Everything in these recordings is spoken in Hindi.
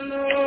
अरिहंतों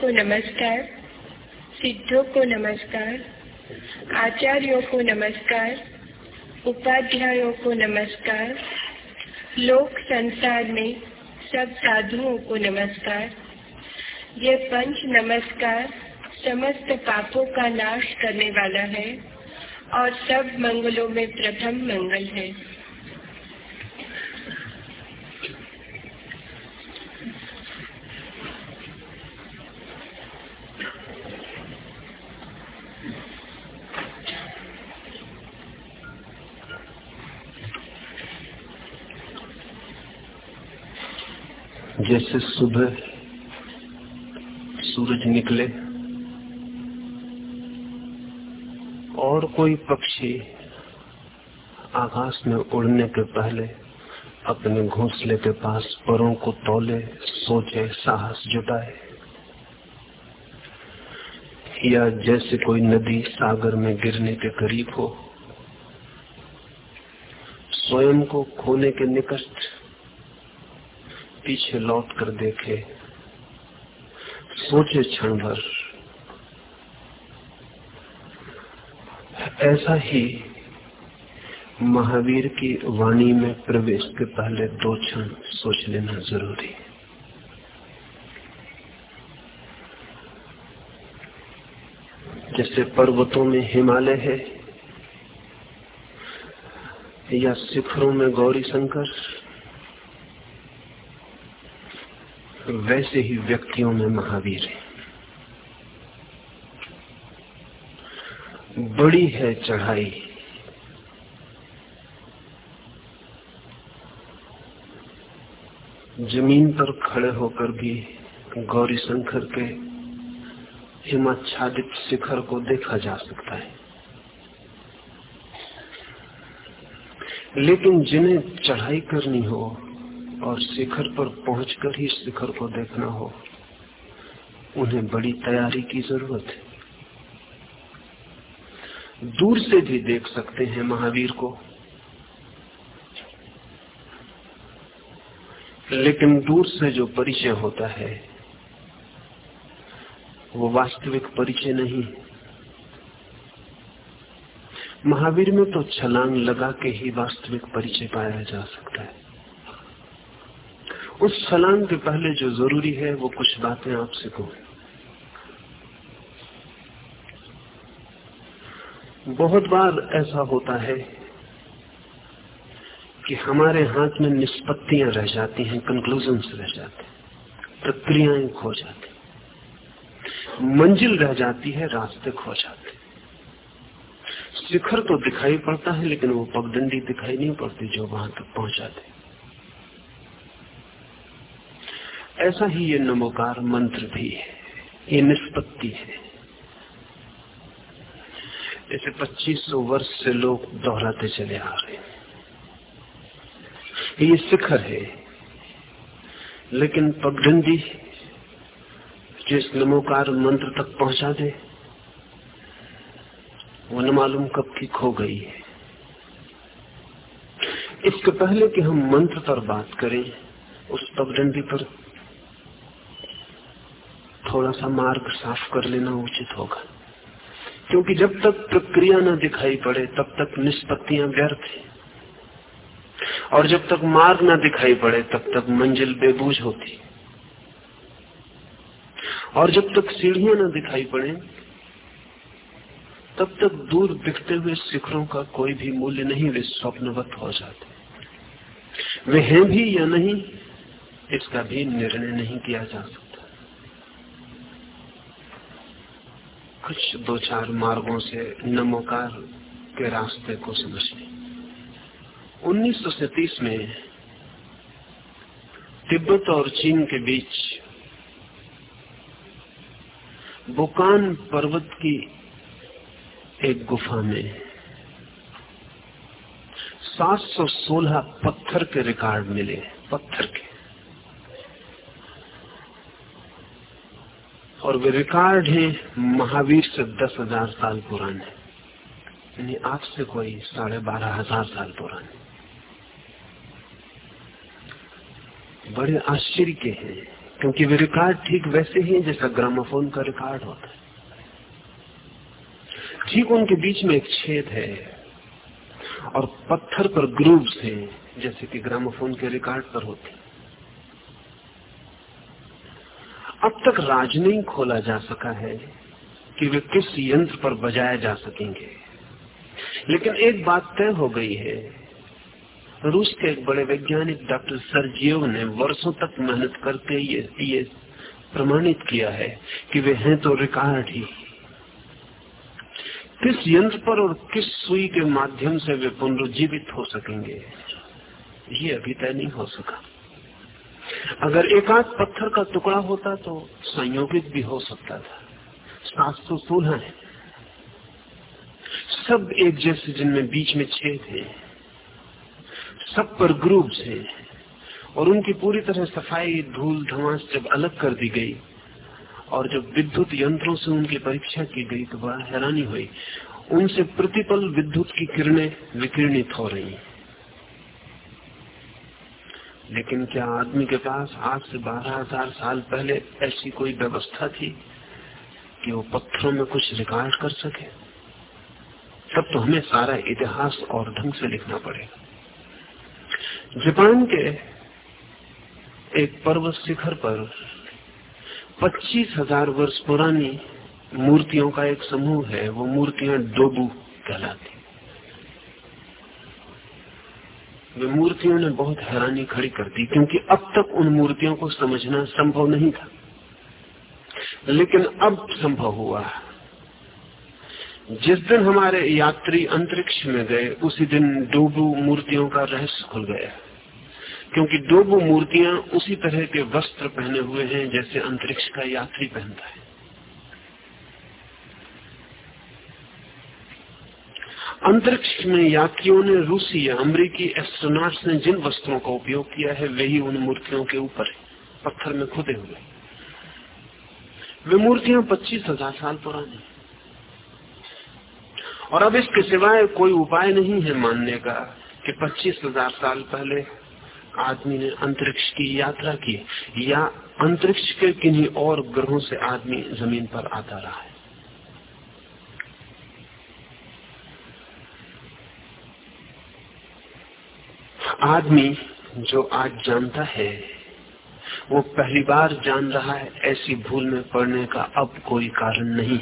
को नमस्कार, सिद्धों को नमस्कार, आचार्यों को नमस्कार, उपाध्यायों को नमस्कार, लोक संसार में सब साधुओं को नमस्कार। ये पंच नमस्कार समस्त पापों का नाश करने वाला है और सब मंगलों में प्रथम मंगल है। जैसे सुबह सूरज निकले और कोई पक्षी आकाश में उड़ने के पहले अपने घोंसले के पास परों को तोले, सोचे, साहस जुटाए। या जैसे कोई नदी सागर में गिरने के करीब हो, स्वयं को खोने के निकट पीछे लौट कर देखे, सोचे क्षण भर। ऐसा ही महावीर की वाणी में प्रवेश के पहले दो क्षण सोच लेना ज़रूरी। जैसे पर्वतों में हिमालय है, या शिखरों में गौरी शंकर वैसे ही व्यक्तियों में महावीर है। बड़ी है चढ़ाई। ज़मीन पर खड़े होकर भी गौरी शंकर के हिमाच्छादित शिखर को देखा जा सकता है। लेकिन जिन्हें चढ़ाई करनी हो और शिखर पर पहुंचकर ही शिखर को देखना हो। उन्हें बड़ी तैयारी की ज़रूरत है। दूर से भी देख सकते हैं महावीर को। लेकिन दूर से जो परिचय होता है, वो वास्तविक परिचय नहीं। महावीर में तो छलांग लगा के ही वास्तविक परिचय पाया जा सकता है। उस छलांग के पहले जो ज़रूरी है, वो कुछ बातें आपसे कहूँ। बहुत बार ऐसा होता है कि हमारे हाथ में निष्पत्तियाँ रह जाती हैं कंक्लूजन रह जाते हैं, प्रक्रियाएँ खो जाती मंजिल रह जाती है, रास्ते खो जाते शिखर तो दिखाई पड़ता है, लेकिन वो पगडंडी दिखाई नहीं पड़ती जो वहाँ तक पहुंचाते ऐसा ही ये नमोकार मंत्र भी है। ये निष्पत्ति है। इसे 2500 वर्ष से लोग दोहराते चले आ रहे हैं। ये शिखर है। लेकिन पगडंडी जिस नमोकार मंत्र तक पहुँचा दे, वो न मालूम कब की खो गई है। इसके पहले कि हम मंत्र पर बात करें, उस पगडंडी पर थोड़ा सा मार्ग साफ़ कर लेना उचित होगा। क्योंकि जब तक प्रक्रिया न दिखाई पड़े, तब तक निष्पत्तियाँ व्यर्थ है। और जब तक मार्ग न दिखाई पड़े, तब तक मंजिल बेबूझ होती और जब तक सीढ़ियाँ न दिखाई पड़े, तब तक दूर दिखते हुए शिखरों का कोई भी मूल्य नहीं, वे स्वप्नवत हो जाते वे हैं भी या नहीं, इसका भी निर्णय नहीं किया जा सकता। कुछ दो चार मार्गों से नमोकार के रास्ते को समझ समझने उन्नीस में तिब्बत और चीन के बीच बुकान पर्वत की एक गुफा में 716 पत्थर के रिकॉर्ड मिले, पत्थर के। और वे रिकॉर्ड हैं, महावीर से दस हज़ार साल पुराने। यानी आज से कोई साढ़े बारह हज़ार साल पुराने। बड़े आश्चर्य के हैं, क्योंकि वे रिकॉर्ड ठीक वैसे ही जैसा ग्रामोफोन का रिकॉर्ड होता है। ठीक उनके बीच में एक छेद है, और पत्थर पर ग्रूव्स हैं, जैसे कि ग्रामोफोन के रिकॉर्ड पर होते अब तक राज नहीं खोला जा सका है कि वे किस यंत्र पर बजाए जा सकेंगे। लेकिन एक बात तय हो गई है। रूस के एक बड़े वैज्ञानिक डॉक्टर सरजियो ने वर्षों तक मेहनत करके ये ये प्रमाणित किया है कि वे हैं तो रिकॉर्ड ही। किस यंत्र पर और किस सुई के माध्यम से वे पुनरुज्जीवित हो सकेंगे, ये अभी तय नहीं हो सका। अगर एक आध पत्थर का टुकड़ा होता तो संयोगित भी हो सकता था। सात सौ सोलह है। सब एक जैसे जिनमें बीच में छेद है। सब पर ग्रुप्स है और उनकी पूरी तरह सफ़ाई, धूल धमास जब अलग कर दी गई और जब विद्युत यंत्रों से उनकी परीक्षा की गई तो बड़ा हैरानी हुई। उनसे प्रतिपल विद्युत की किरणें विकिरणित हो रही लेकिन क्या आदमी के पास आज से बारह हज़ार साल पहले ऐसी कोई व्यवस्था थी कि वो पत्थरों में कुछ रिकॉर्ड कर सके? तब तो हमें सारा इतिहास और ढंग से लिखना पड़ेगा। जापान के एक पर्वत शिखर पर पच्चीस हज़ार वर्ष पुरानी मूर्तियों का एक समूह है, वो मूर्तियाँ डोबू कहलाती वे मूर्तियों ने बहुत हैरानी खड़ी कर दी, क्योंकि अब तक उन मूर्तियों को समझना संभव नहीं था। लेकिन अब संभव हुआ जिस दिन हमारे यात्री अंतरिक्ष में गए, उसी दिन डोबू मूर्तियों का रहस्य खुल गया। क्योंकि डोबू मूर्तियाँ उसी तरह के वस्त्र पहने हुए हैं जैसे अंतरिक्ष का यात्री पहनता है। अंतरिक्ष में यात्रियों ने रूसी या अमरीकी एस्ट्रोनॉट्स ने जिन वस्त्रों का उपयोग किया है वही उन मूर्तियों के ऊपर पत्थर में खुदे हुए वे मूर्तियाँ पच्चीस हज़ार साल पुरानी और अब इसके सिवाय कोई उपाय नहीं है मानने का कि पच्चीस हज़ार साल पहले आदमी ने अंतरिक्ष की यात्रा की, या अंतरिक्ष के किन्हीं और ग्रहों से आदमी ज़मीन पर आता रहा है। आदमी जो आज जानता है, वो पहली बार जान रहा है, ऐसी भूल में पड़ने का अब कोई कारण नहीं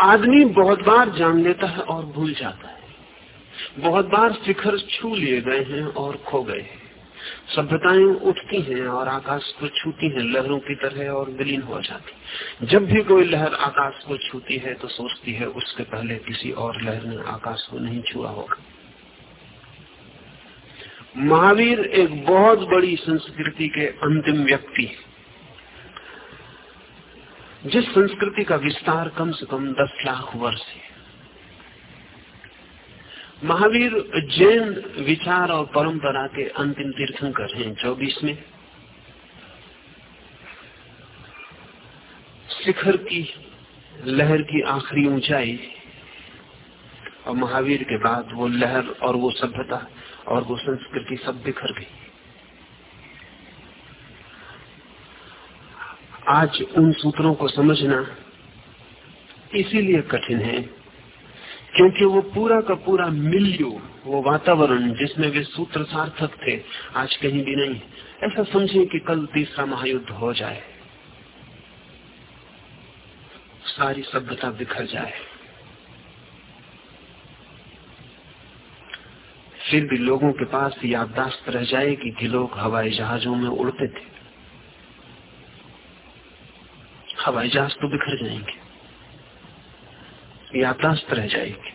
आदमी बहुत बार जान लेता है और भूल जाता है। बहुत बार शिखर छू लिए गए हैं और खो गए हैं। सभ्यताएँ उठती हैं और आकाश को छूती हैं, लहरों की तरह और विलीन हो जाती जब भी कोई लहर आकाश को छूती है तो सोचती है, उसके पहले किसी और लहर ने आकाश को नहीं छुआ होगा। महावीर एक बहुत बड़ी संस्कृति के अंतिम व्यक्ति जिस संस्कृति का विस्तार कम से कम दस लाख वर्ष है। महावीर जैन विचार और परंपरा के अंतिम तीर्थंकर हैं चौबीस में शिखर की लहर की आखिरी ऊंचाई और महावीर के बाद वो लहर और वो सभ्यता और वो संस्कृति सब बिखर गई। आज उन सूत्रों को समझना इसीलिए कठिन है क्योंकि वो पूरा का पूरा मिल्यू वो वातावरण जिसमें वे सूत्र सार्थक थे आज कहीं भी नहीं। ऐसा समझे कि कल तीसरा महायुद्ध हो जाए। सारी सभ्यता बिखर जाए। फिर भी लोगों के पास याददाश्त रह जाएगी कि लोग हवाई जहाजों में उड़ते थे। हवाई जहाज़ तो बिखर जाएँगे। याददाश्त रह जाएगी।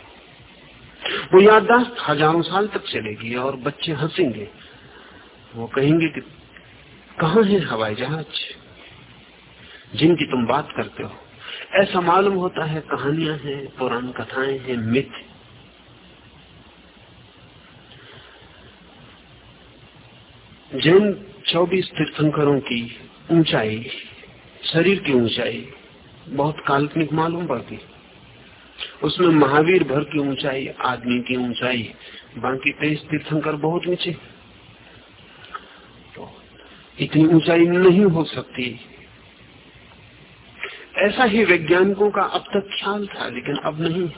वो याददाश्त हज़ारों साल तक चलेगी और बच्चे हंसेंगे। वो कहेंगे कि कहा है हवाई जहाज़? जिनकी तुम बात करते हो। ऐसा मालूम होता है कहानियाँ हैं, पुरानी कथाएँ हैं, मिथ। जैन चौबीस तीर्थंकरों की ऊंचाई, शरीर की ऊंचाई बहुत काल्पनिक मालूम पड़ती। उसमें महावीर भर की ऊंचाई, आदमी की ऊंचाई, बाकी तेईस तीर्थंकर बहुत नीचे। तो इतनी ऊंचाई नहीं हो सकती। ऐसा ही वैज्ञानिकों का अब तक ख्याल था, लेकिन अब नहीं।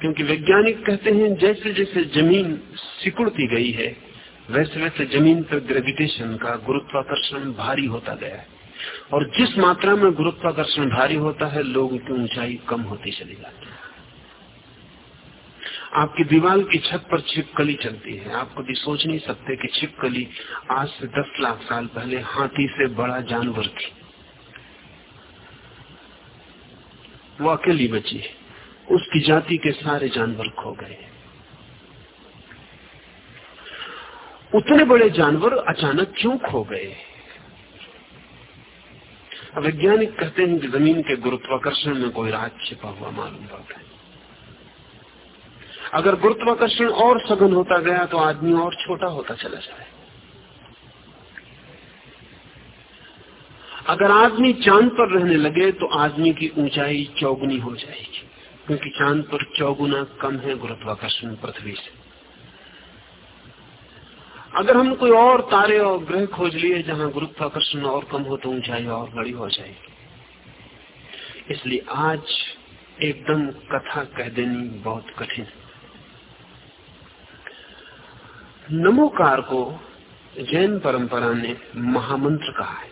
क्योंकि वैज्ञानिक कहते हैं जैसे जैसे ज़मीन सिकुड़ती गई है वैसे वैसे ज़मीन पर ग्रेविटेशन का गुरुत्वाकर्षण भारी होता गया है। और जिस मात्रा में गुरुत्वाकर्षण भारी होता है, लोगों की ऊंचाई कम होती चली जाती है। आपकी दीवार की छत पर छिपकली चलती है। आप कभी सोच नहीं सकते कि छिपकली आज से दस लाख साल पहले हाथी से बड़ा जानवर थी। वो अकेली बची उसकी जाति के सारे जानवर खो गए उतने बड़े जानवर अचानक क्यों खो गए? वैज्ञानिक कहते हैं कि ज़मीन के गुरुत्वाकर्षण में कोई राज छिपा हुआ मालूम पड़ता है। अगर गुरुत्वाकर्षण और सघन होता गया तो आदमी और छोटा होता चला जाए। अगर आदमी चाँद पर रहने लगे तो आदमी की ऊंचाई चौगुनी हो जाएगी, क्योंकि चाँद पर चौगुना कम है गुरुत्वाकर्षण पृथ्वी से। अगर हम कोई और तारे और ग्रह खोज लिए जहाँ गुरुत्वाकर्षण और कम हो तो ऊंचाई और बड़ी हो जाएगी। इसलिए आज एकदम कथा कह देनी बहुत कठिन नमोकार को जैन परंपरा ने महामंत्र कहा है।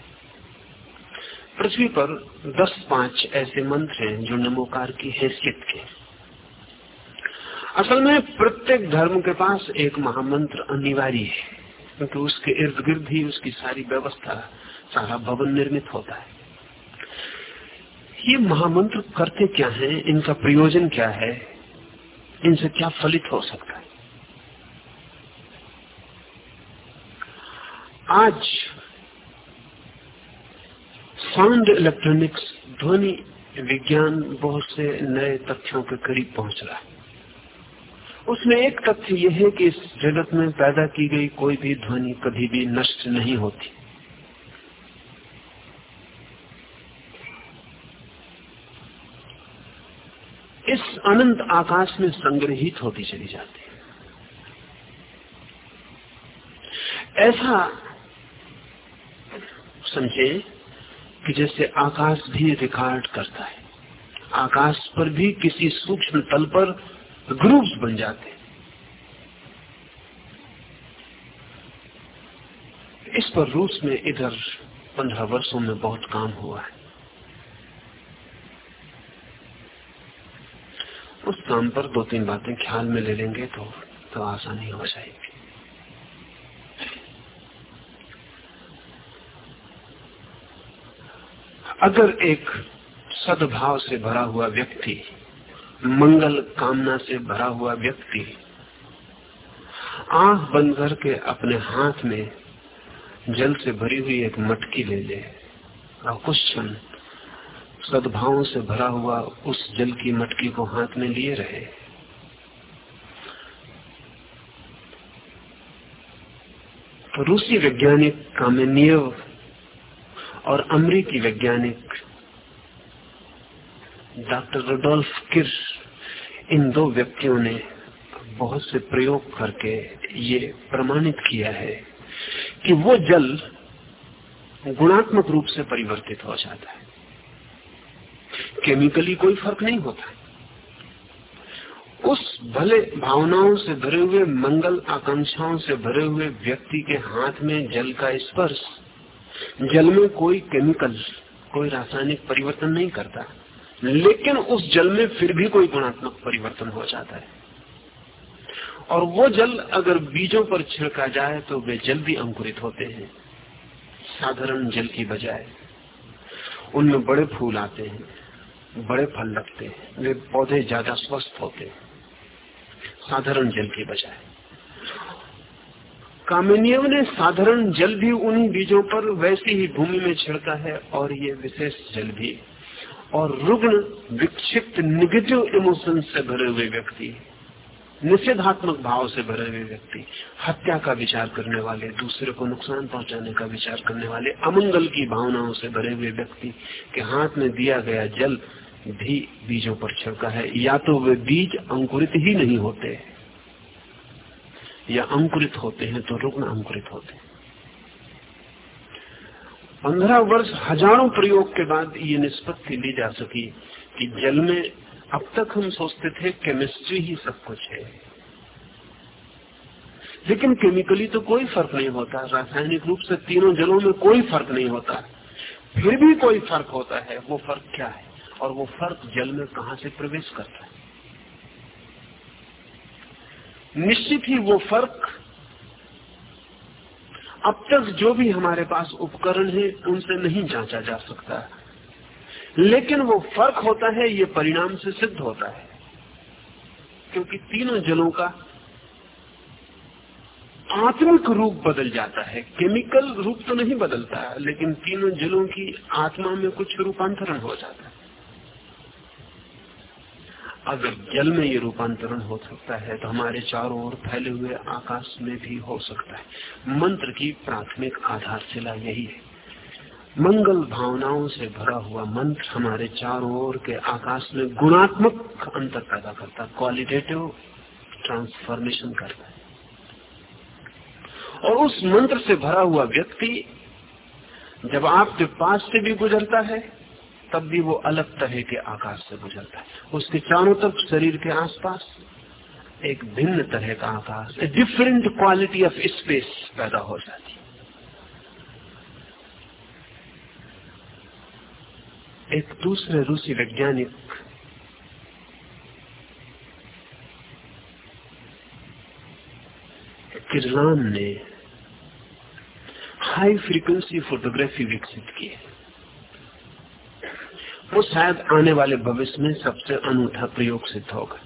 पृथ्वी पर दस पाँच ऐसे मंत्र हैं जो नमोकार की हैसियत के असल में प्रत्येक धर्म के पास एक महामंत्र अनिवार्य है, क्योंकि उसके इर्द गिर्द ही उसकी सारी व्यवस्था, सारा भवन निर्मित होता है। ये महामंत्र करते क्या हैं? इनका प्रयोजन क्या है? इनसे क्या फलित हो सकता है? आज साउंड इलेक्ट्रॉनिक्स ध्वनि विज्ञान बहुत से नए तथ्यों के करीब पहुँच रहा है। उसमें एक तथ्य यह है कि इस जगत में पैदा की गई कोई भी ध्वनि कभी भी नष्ट नहीं होती। इस अनंत आकाश में संग्रहित होती चली जाती है। ऐसा समझे कि जैसे आकाश भी रिकॉर्ड करता है, आकाश पर भी किसी सूक्ष्म तल पर ग्रुप्स बन जाते इस पर रूस में इधर पंद्रह वर्षों में बहुत काम हुआ है। उस काम पर दो तीन बातें ख्याल में ले लेंगे तो तो आसानी हो जाएगी। अगर एक सद्भाव से भरा हुआ व्यक्ति मंगल कामना से भरा हुआ व्यक्ति आँख बंद करके अपने हाथ में जल से भरी हुई एक मटकी ले ले और कुछ क्षण सद्भावों से भरा हुआ उस जल की मटकी को हाथ में लिए रहे। रूसी वैज्ञानिक कामेनियव और अमरीकी वैज्ञानिक डॉक्टर रोडोल्फ किर इन दो व्यक्तियों ने बहुत से प्रयोग करके ये प्रमाणित किया है कि वो जल गुणात्मक रूप से परिवर्तित हो जाता है। केमिकली कोई फ़र्क नहीं होता। उस भले भावनाओं से भरे हुए, मंगल आकांक्षाओं से भरे हुए व्यक्ति के हाथ में जल का स्पर्श, जल में कोई केमिकल, कोई रासायनिक परिवर्तन नहीं करता। लेकिन उस जल में फिर भी कोई गुणात्मक परिवर्तन हो जाता है। और वो जल अगर बीजों पर छिड़का जाए तो वे जल भी अंकुरित होते हैं, साधारण जल की बजाय। उनमें बड़े फूल आते हैं, बड़े फल लगते हैं, वे पौधे ज़्यादा स्वस्थ होते हैं, साधारण जल की बजाय। कामिनियव ने साधारण जल भी उन्हीं बीजों पर वैसी ही भूमि में छिड़का है और ये विशेष जल भी और रुग्ण विक्षिप्त निगेटिव इमोशन से भरे हुए व्यक्ति, निषेधात्मक भाव से भरे हुए व्यक्ति, हत्या का विचार करने वाले, दूसरे को नुकसान पहुँचाने का विचार करने वाले, अमंगल की भावनाओं से भरे हुए व्यक्ति के हाथ में दिया गया जल भी बीजों पर छिड़का है। या तो वे बीज अंकुरित ही नहीं होते, या अंकुरित होते हैं तो रुग्ण अंकुरित होते हैं। पंद्रह वर्ष हज़ारों प्रयोग के बाद ये निष्पत्ति ली जा सकी कि जल में अब तक हम सोचते थे केमिस्ट्री ही सब कुछ है। लेकिन केमिकली तो कोई फ़र्क नहीं होता, रासायनिक रूप से तीनों जलों में कोई फ़र्क नहीं होता। फिर भी कोई फ़र्क होता है, वो फ़र्क क्या है? और वो फ़र्क जल में कहा से प्रवेश करता है? निश्चित ही वो फ़र्क अब तक जो भी हमारे पास उपकरण है, उनसे नहीं जांचा जा सकता। लेकिन वो फ़र्क होता है, ये परिणाम से सिद्ध होता है। क्योंकि तीनों जलों का आत्मिक रूप बदल जाता है। केमिकल रूप तो नहीं बदलता, लेकिन तीनों जलों की आत्मा में कुछ रूपांतरण हो जाता है। अगर जल में ये रूपांतरण हो सकता है तो हमारे चारों ओर फैले हुए आकाश में भी हो सकता है। मंत्र की प्राथमिक आधारशिला यही है। मंगल भावनाओं से भरा हुआ मंत्र हमारे चारों ओर के आकाश में गुणात्मक अंतर पैदा करता है क्वालिटेटिव ट्रांसफॉर्मेशन करता है। और उस मंत्र से भरा हुआ व्यक्ति जब आपके पास से भी गुजरता है तब भी वो अलग तरह के आकाश से गुजरता है। उसके चारों तरफ़ शरीर के आसपास एक भिन्न तरह का आकाश डिफरेंट क्वालिटी ऑफ़ स्पेस पैदा हो जाती है। एक दूसरे रूसी वैज्ञानिक किरलान ने हाई फ्रीक्वेंसी फोटोग्राफी विकसित की है वो शायद आने वाले भविष्य में सबसे अनूठा प्रयोग सिद्ध होगा।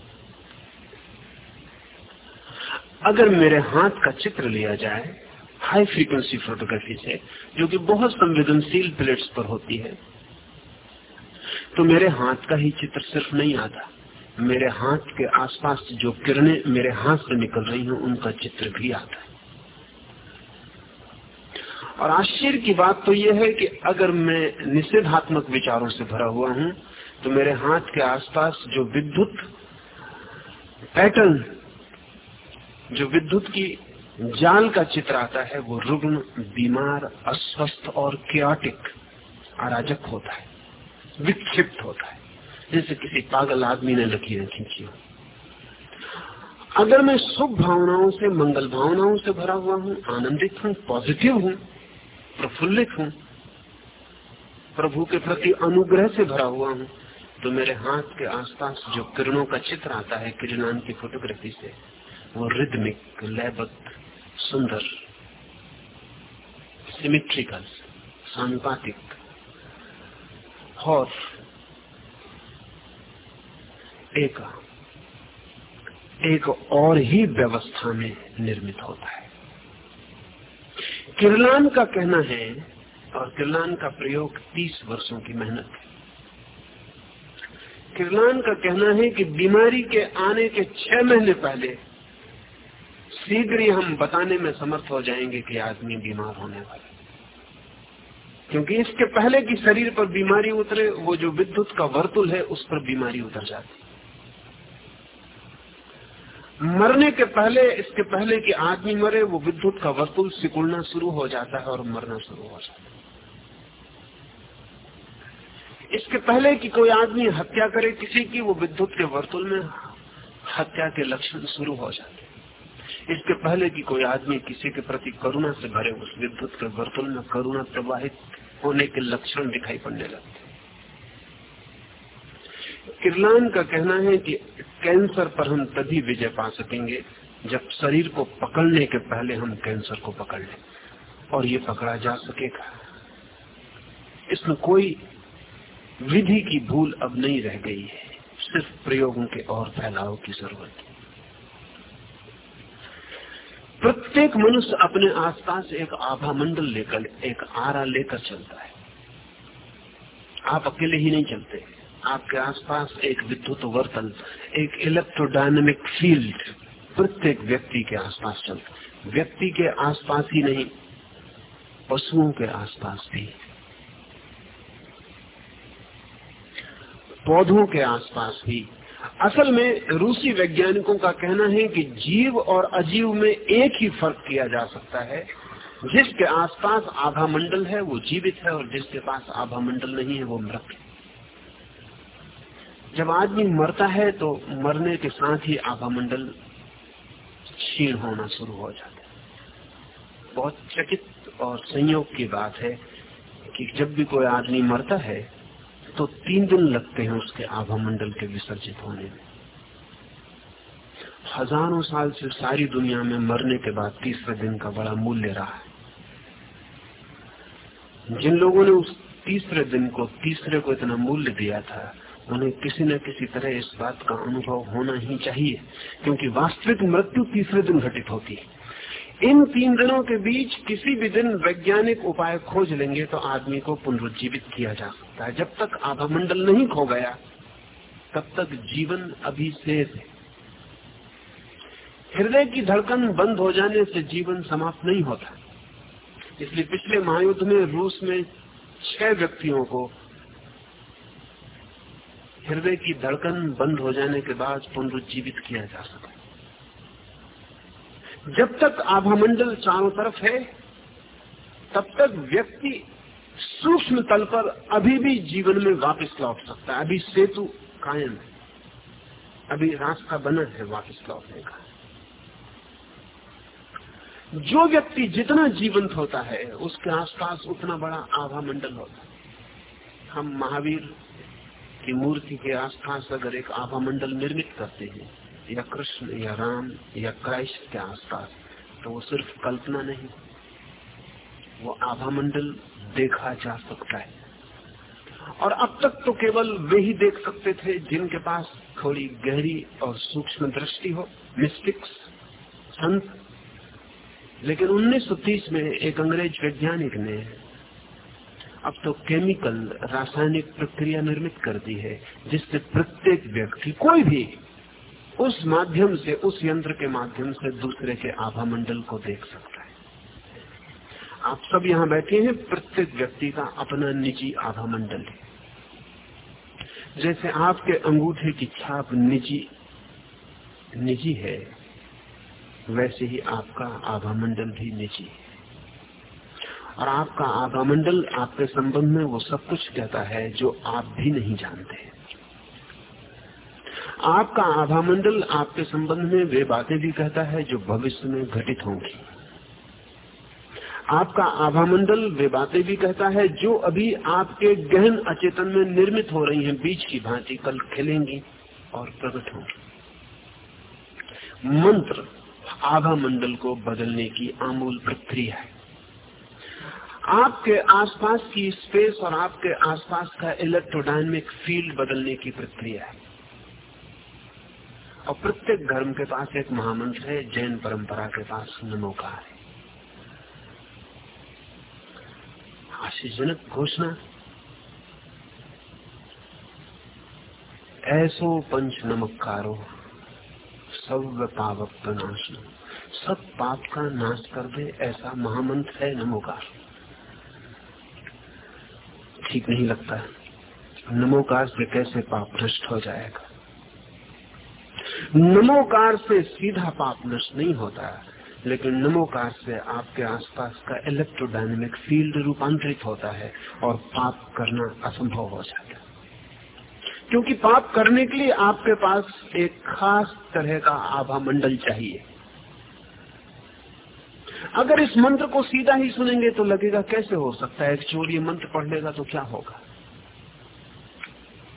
अगर मेरे हाथ का चित्र लिया जाए हाई फ्रीक्वेंसी फोटोग्राफी से, जो कि बहुत संवेदनशील प्लेट्स पर होती है तो मेरे हाथ का ही चित्र सिर्फ़ नहीं आता। मेरे हाथ के आसपास जो किरणें मेरे हाथ से निकल रही हैं, उनका चित्र भी आता है। और आश्चर्य की बात तो यह है कि अगर मैं निषेधात्मक विचारों से भरा हुआ हूँ तो मेरे हाथ के आसपास जो विद्युत पैटर्न, जो विद्युत की जाल का चित्र आता है, वो रुग्ण, बीमार, अस्वस्थ और क्याटिक अराजक होता है, विक्षिप्त होता है। जैसे किसी पागल आदमी ने लकीरें खींची अगर मैं शुभ भावनाओं से, मंगल भावनाओं से भरा हुआ हूँ, आनंदित हूँ पॉजिटिव हूँ प्रफुल्लित हूँ। प्रभु के प्रति अनुग्रह से भरा हुआ हूँ। तो मेरे हाथ के आसपास जो किरणों का चित्र आता है किरणान की फोटोग्राफी से, वो रिदमिक लयबद्ध, सुंदर सिमिट्रिकल सानुपातिक, और एक एक और ही व्यवस्था में निर्मित होता है। किरलान का कहना है और किरलान का प्रयोग 30 वर्षों की मेहनत है। किरलान का कहना है कि बीमारी के आने के छह महीने पहले शीघ्र ही हम बताने में समर्थ हो जाएँगे कि आदमी बीमार होने वाला क्योंकि इसके पहले कि शरीर पर बीमारी उतरे, वो जो विद्युत का वर्तुल है, उस पर बीमारी उतर जाती मरने के पहले, इसके पहले कि आदमी मरे, वो विद्युत का वर्तुल सिकुड़ना शुरू हो जाता है और मरना शुरू हो जाता है। इसके पहले कि कोई आदमी हत्या करे किसी की, वो विद्युत के वर्तुल में हत्या के लक्षण शुरू हो जाते हैं। इसके पहले कि कोई आदमी किसी के प्रति करुणा से भरे, उस विद्युत के वर्तुल में करुणा प्रवाहित होने के लक्षण दिखाई पड़ने लगते किरलान का कहना है कि कैंसर पर हम तभी विजय पा सकेंगे जब शरीर को पकड़ने के पहले हम कैंसर को पकड़ लें और ये पकड़ा जा सकेगा। इसमें कोई विधि की भूल अब नहीं रह गई है। सिर्फ़ प्रयोगों के और फैलाव की ज़रूरत है। प्रत्येक मनुष्य अपने आसपास एक आभा मंडल लेकर, एक आरा लेकर चलता है। आप अकेले ही नहीं चलते। आपके आसपास एक विद्युत वर्तन, एक इलेक्ट्रोडायनेमिक फ़ील्ड प्रत्येक व्यक्ति के आसपास चलता व्यक्ति के आसपास ही नहीं, पशुओं के आसपास भी। पौधों के आसपास भी। असल में रूसी वैज्ञानिकों का कहना है कि जीव और अजीव में एक ही फ़र्क किया जा सकता है। जिसके आसपास आभा मंडल है, वो जीवित है, और जिसके पास आभा मंडल नहीं है, वो मृत है। जब आदमी मरता है तो मरने के साथ ही आभा मंडल क्षीण होना शुरू हो जाता है। बहुत चकित और संयोग की बात है कि जब भी कोई आदमी मरता है तो तीन दिन लगते हैं उसके आभा मंडल के विसर्जित होने में। हज़ारों साल से सारी दुनिया में मरने के बाद तीसरे दिन का बड़ा मूल्य रहा है। जिन लोगों ने उस तीसरे दिन को, तीसरे को इतना मूल्य दिया था उन्हें किसी न किसी तरह इस बात का अनुभव होना ही चाहिए, क्योंकि वास्तविक मृत्यु तीसरे दिन घटित होती है। इन तीन दिनों के बीच किसी भी दिन वैज्ञानिक उपाय खोज लेंगे तो आदमी को पुनरुज्जीवित किया जा सकता है। जब तक आभा मंडल नहीं खो गया, तब तक जीवन अभी शेष है। हृदय की धड़कन बंद हो जाने से जीवन समाप्त नहीं होता। इसलिए पिछले महायुद्ध में रूस में छह व्यक्तियों को हृदय की धड़कन बंद हो जाने के बाद पुनरुज्जीवित किया जा सकता जब तक आभा मंडल चारों तरफ़ है, तब तक व्यक्ति सूक्ष्म तल पर अभी भी जीवन में वापस लौट सकता है। अभी सेतु कायम है। अभी रास्ता बना है वापस लौटने का। जो व्यक्ति जितना जीवंत होता है, उसके आसपास उतना बड़ा आभा मंडल होता है। हम महावीर की मूर्ति के आसपास अगर एक आभा मंडल निर्मित करते हैं, या कृष्ण, या राम, या क्राइस्ट के आसपास तो वो सिर्फ़ कल्पना नहीं, वो आभा मंडल देखा जा सकता है। और अब तक तो केवल वे ही देख सकते थे जिनके पास थोड़ी गहरी और सूक्ष्म दृष्टि हो मिस्टिक्स संत। लेकिन 1930 में एक अंग्रेज़ वैज्ञानिक ने अब तो केमिकल रासायनिक प्रक्रिया निर्मित कर दी है, जिससे प्रत्येक व्यक्ति, कोई भी, उस माध्यम से, उस यंत्र के माध्यम से दूसरे के आभा मंडल को देख सकता है। आप सब यहाँ बैठे हैं, प्रत्येक व्यक्ति का अपना निजी आभा मंडल है। जैसे आपके अंगूठे की छाप निजी निजी है, वैसे ही आपका आभा मंडल भी निजी है। और आपका आभा मंडल आपके संबंध में वो सब कुछ कहता है जो आप भी नहीं जानते। आपका आभा मंडल आपके संबंध में वे बातें भी कहता है जो भविष्य में घटित होंगी। आपका आभा मंडल वे बातें भी कहता है जो अभी आपके गहन अचेतन में निर्मित हो रही हैं बीज की भांति कल खिलेंगी और प्रकट होंगी। मंत्र आभा मंडल को बदलने की आमूल प्रक्रिया है। आपके आसपास की स्पेस और आपके आसपास का इलेक्ट्रोडायनेमिक फ़ील्ड बदलने की प्रक्रिया है। और प्रत्येक धर्म के पास एक महामंत्र है, जैन परंपरा के पास नमोकार है। आशीजनक घोषणा। ऐसो पंच नमकारो सब पावक नाश सब पाप का नाश कर दे, ऐसा महामंत्र है नमोकार। ठीक नहीं लगता। नमोकार से कैसे पाप नष्ट हो जाएगा? नमोकार से सीधा पाप नष्ट नहीं होता, लेकिन नमोकार से आपके आसपास का इलेक्ट्रोडायनेमिक फ़ील्ड रूपांतरित होता है और पाप करना असंभव हो जाता है। क्योंकि पाप करने के लिए आपके पास एक खास तरह का आभा मंडल चाहिए। अगर इस मंत्र को सीधा ही सुनेंगे तो लगेगा कैसे हो सकता है? एक चोर ये मंत्र पढ़ लेगा तो क्या होगा?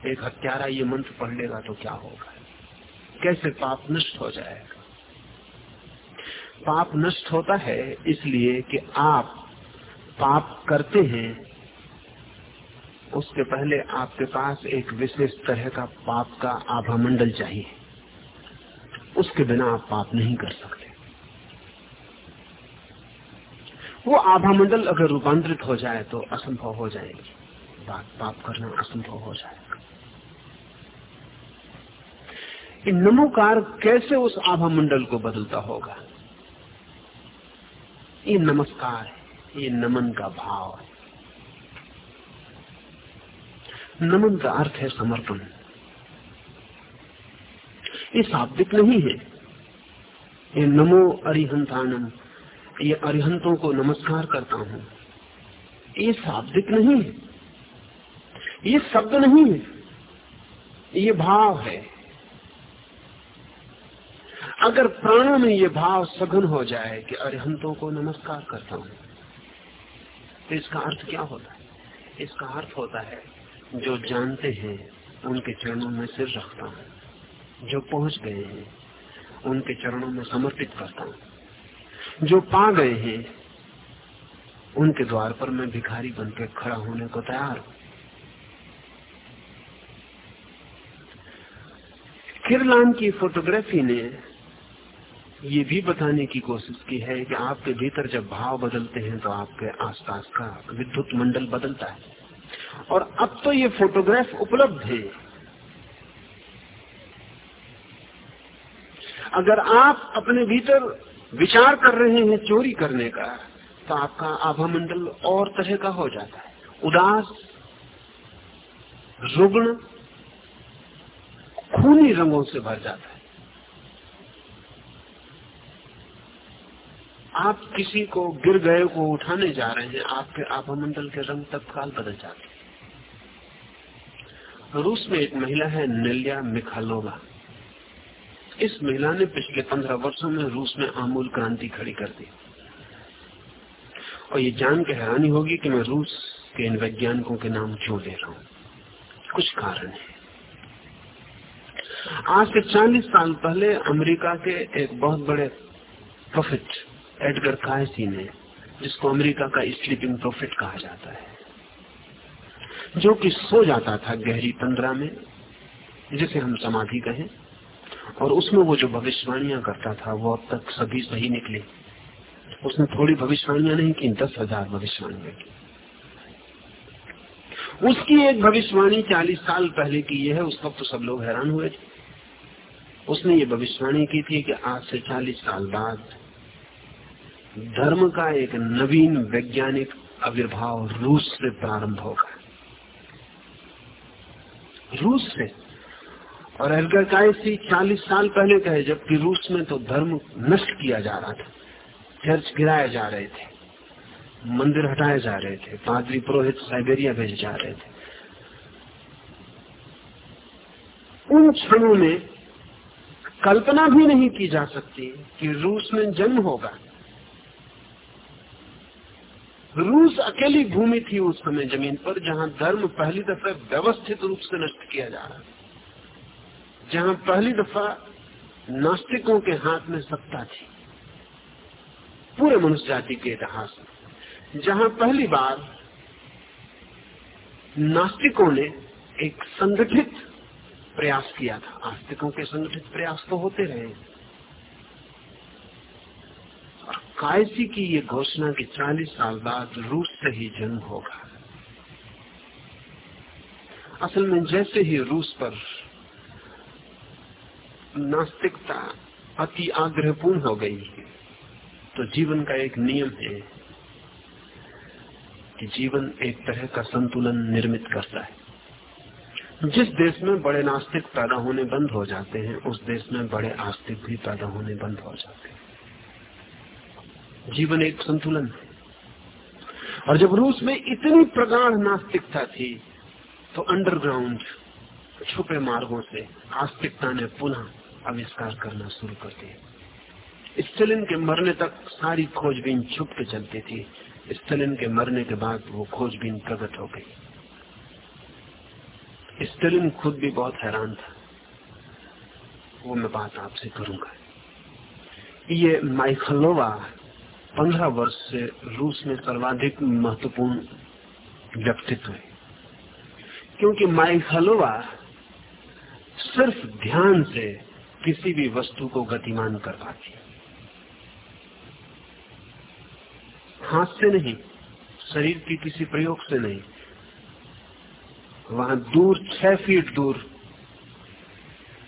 एक हत्यारा ये मंत्र पढ़ लेगा तो क्या होगा? कैसे पाप नष्ट हो जाएगा? पाप नष्ट होता है इसलिए कि आप पाप करते हैं, उसके पहले आपके पास एक विशेष तरह का पाप का आभा मंडल चाहिए। उसके बिना आप पाप नहीं कर सकते। वो आभा मंडल अगर रूपांतरित हो जाए तो असंभव हो जाएगी। बात पाप करना असंभव हो जाएगा। नमोकार कैसे उस आभा मंडल को बदलता होगा? ये नमस्कार है, ये नमन का भाव है। नमन का अर्थ है समर्पण। ये शाब्दिक नहीं है। ये नमो अरिहंतानम। ये अरिहंतों को नमस्कार करता हूँ। ये शाब्दिक नहीं है। ये शब्द नहीं है। ये भाव है। अगर प्राणों में ये भाव सघन हो जाए कि अरिहंतों को नमस्कार करता हूँ तो इसका अर्थ क्या होता है? इसका अर्थ होता है, जो जानते हैं, उनके चरणों में सिर रखता हूँ। जो पहुँच गए हैं, उनके चरणों में समर्पित करता हूँ। जो पा गए हैं, उनके द्वार पर मैं भिखारी बनकर खड़ा होने को तैयार हूँ। किरलान की फोटोग्राफी ने ये भी बताने की कोशिश की है कि आपके भीतर जब भाव बदलते हैं तो आपके आसपास का विद्युत मंडल बदलता है। और अब तो ये फोटोग्राफ उपलब्ध है। अगर आप अपने भीतर विचार कर रहे हैं चोरी करने का तो आपका आभा मंडल और तरह का हो जाता है। उदास, रुग्ण खूनी रंगों से भर जाता है। आप किसी को गिर गए को उठाने जा रहे हैं, आपके आभा मंडल के रंग तत्काल बदल जाते हैं। रूस में एक महिला है, निल्या मिखालोवा। इस महिला ने पिछले पंद्रह वर्षों में रूस में आमूल क्रांति खड़ी कर दी। और ये जान के हैरानी होगी कि मैं रूस के इन वैज्ञानिकों के नाम क्यों ले रहा हूँ। कुछ कारण है। आज से 40 साल पहले अमेरिका के एक बहुत बड़े प्रोफिट, एडगर कायसी ने, जिसको अमेरिका का स्लीपिंग प्रोफिट कहा जाता है, जो कि सो जाता था गहरी तंद्रा में, जिसे हम समाधि कहें। और उसमें वो जो भविष्यवाणियाँ करता था, वो अब तक सभी सही निकली। उसने थोड़ी भविष्यवाणियाँ नहीं की, दस हज़ार भविष्यवाणियाँ की। उसकी एक भविष्यवाणी चालीस साल पहले की ये है, उस वक्त तो सब लोग हैरान हुए थे। उसने ये भविष्यवाणी की थी कि आज से चालीस साल बाद धर्म का एक नवीन वैज्ञानिक आविर्भाव रूस से प्रारंभ होगा। रूस से और एल्गर कायसी चालीस साल पहले कहे जबकि रूस में तो धर्म नष्ट किया जा रहा था। चर्च गिराए जा रहे थे, मंदिर हटाए जा रहे थे, पादरी पुरोहित साइबेरिया भेजे जा रहे थे। उन क्षणों में कल्पना भी नहीं की जा सकती कि रूस में जन्म होगा। रूस अकेली भूमि थी उस समय ज़मीन पर, जहाँ धर्म पहली दफे व्यवस्थित रूप से नष्ट किया जा रहा जहाँ पहली दफ़ा नास्तिकों के हाथ में सत्ता थी, पूरे मनुष्य जाति के इतिहास में, जहाँ पहली बार नास्तिकों ने एक संगठित प्रयास किया था। आस्तिकों के संगठित प्रयास तो होते रहे और कायसी की ये घोषणा कि 40 साल बाद रूस से ही जन्म होगा। असल में जैसे ही रूस पर नास्तिकता अति आग्रहपूर्ण हो गई तो जीवन का एक नियम है कि जीवन एक तरह का संतुलन निर्मित करता है। जिस देश में बड़े नास्तिक पैदा होने बंद हो जाते हैं, उस देश में बड़े आस्तिक भी पैदा होने बंद हो जाते हैं। जीवन एक संतुलन है। और जब रूस में इतनी प्रगाढ़ नास्तिकता थी तो अंडरग्राउंड छुपे मार्गों से आस्तिकता ने पुनः आविष्कार करना शुरू कर दिया स्टेलिन के मरने तक सारी खोजबीन छुप के चलती थी। स्टेलिन के मरने के बाद वो खोजबीन प्रकट हो गई। स्टेलिन खुद भी बहुत हैरान था। वो मैं बात आपसे करूँगा। ये माइखलोवा पंद्रह वर्ष से रूस में सर्वाधिक महत्वपूर्ण व्यक्तित्व है। क्योंकि माइखलोवा सिर्फ़ ध्यान से किसी भी वस्तु को गतिमान कर पाती हाथ से नहीं, शरीर की किसी प्रयोग से नहीं। वहाँ दूर, छह फीट दूर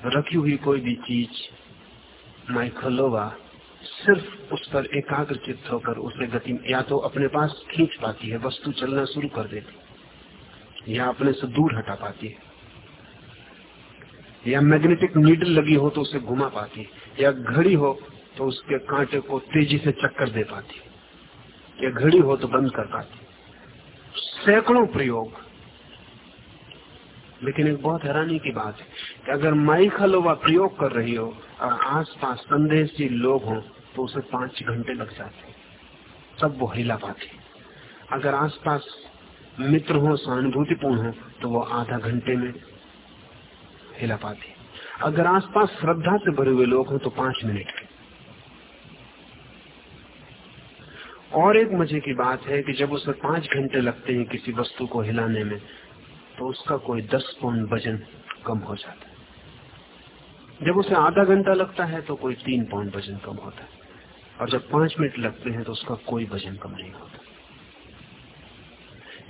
रखी हुई कोई भी चीज़ माइखलोवा सिर्फ़ उस पर एकाग्रचित होकर उसे गति, या तो अपने पास खींच पाती है, वस्तु चलना शुरू कर देती या अपने से दूर हटा पाती है। या मैग्नेटिक नीडल लगी हो तो उसे घुमा पाती, या घड़ी हो तो उसके कांटे को तेज़ी से चक्कर दे पाती, या घड़ी हो तो बंद कर पाती। सैकड़ों प्रयोग। लेकिन एक बहुत हैरानी की बात है कि अगर माइक हलोवा प्रयोग कर रही हो और आसपास संदेशी लोग हों तो उसे पाँच घंटे लग जाते तब वो हिला पाती। अगर आसपास मित्र हो, सहानुभूतिपूर्ण हो तो वो आधा घंटे में हिला पाती अगर आसपास श्रद्धा से भरे हुए लोग हो तो पाँच मिनट के और एक मज़े की बात है कि जब उसे पाँच घंटे लगते हैं किसी वस्तु को हिलाने में तो उसका कोई दस पौंड वज़न कम हो जाता है। जब उसे आधा घंटा लगता है तो कोई तीन पौंड वज़न कम होता है। और जब पाँच मिनट लगते हैं तो उसका कोई वज़न कम नहीं होता।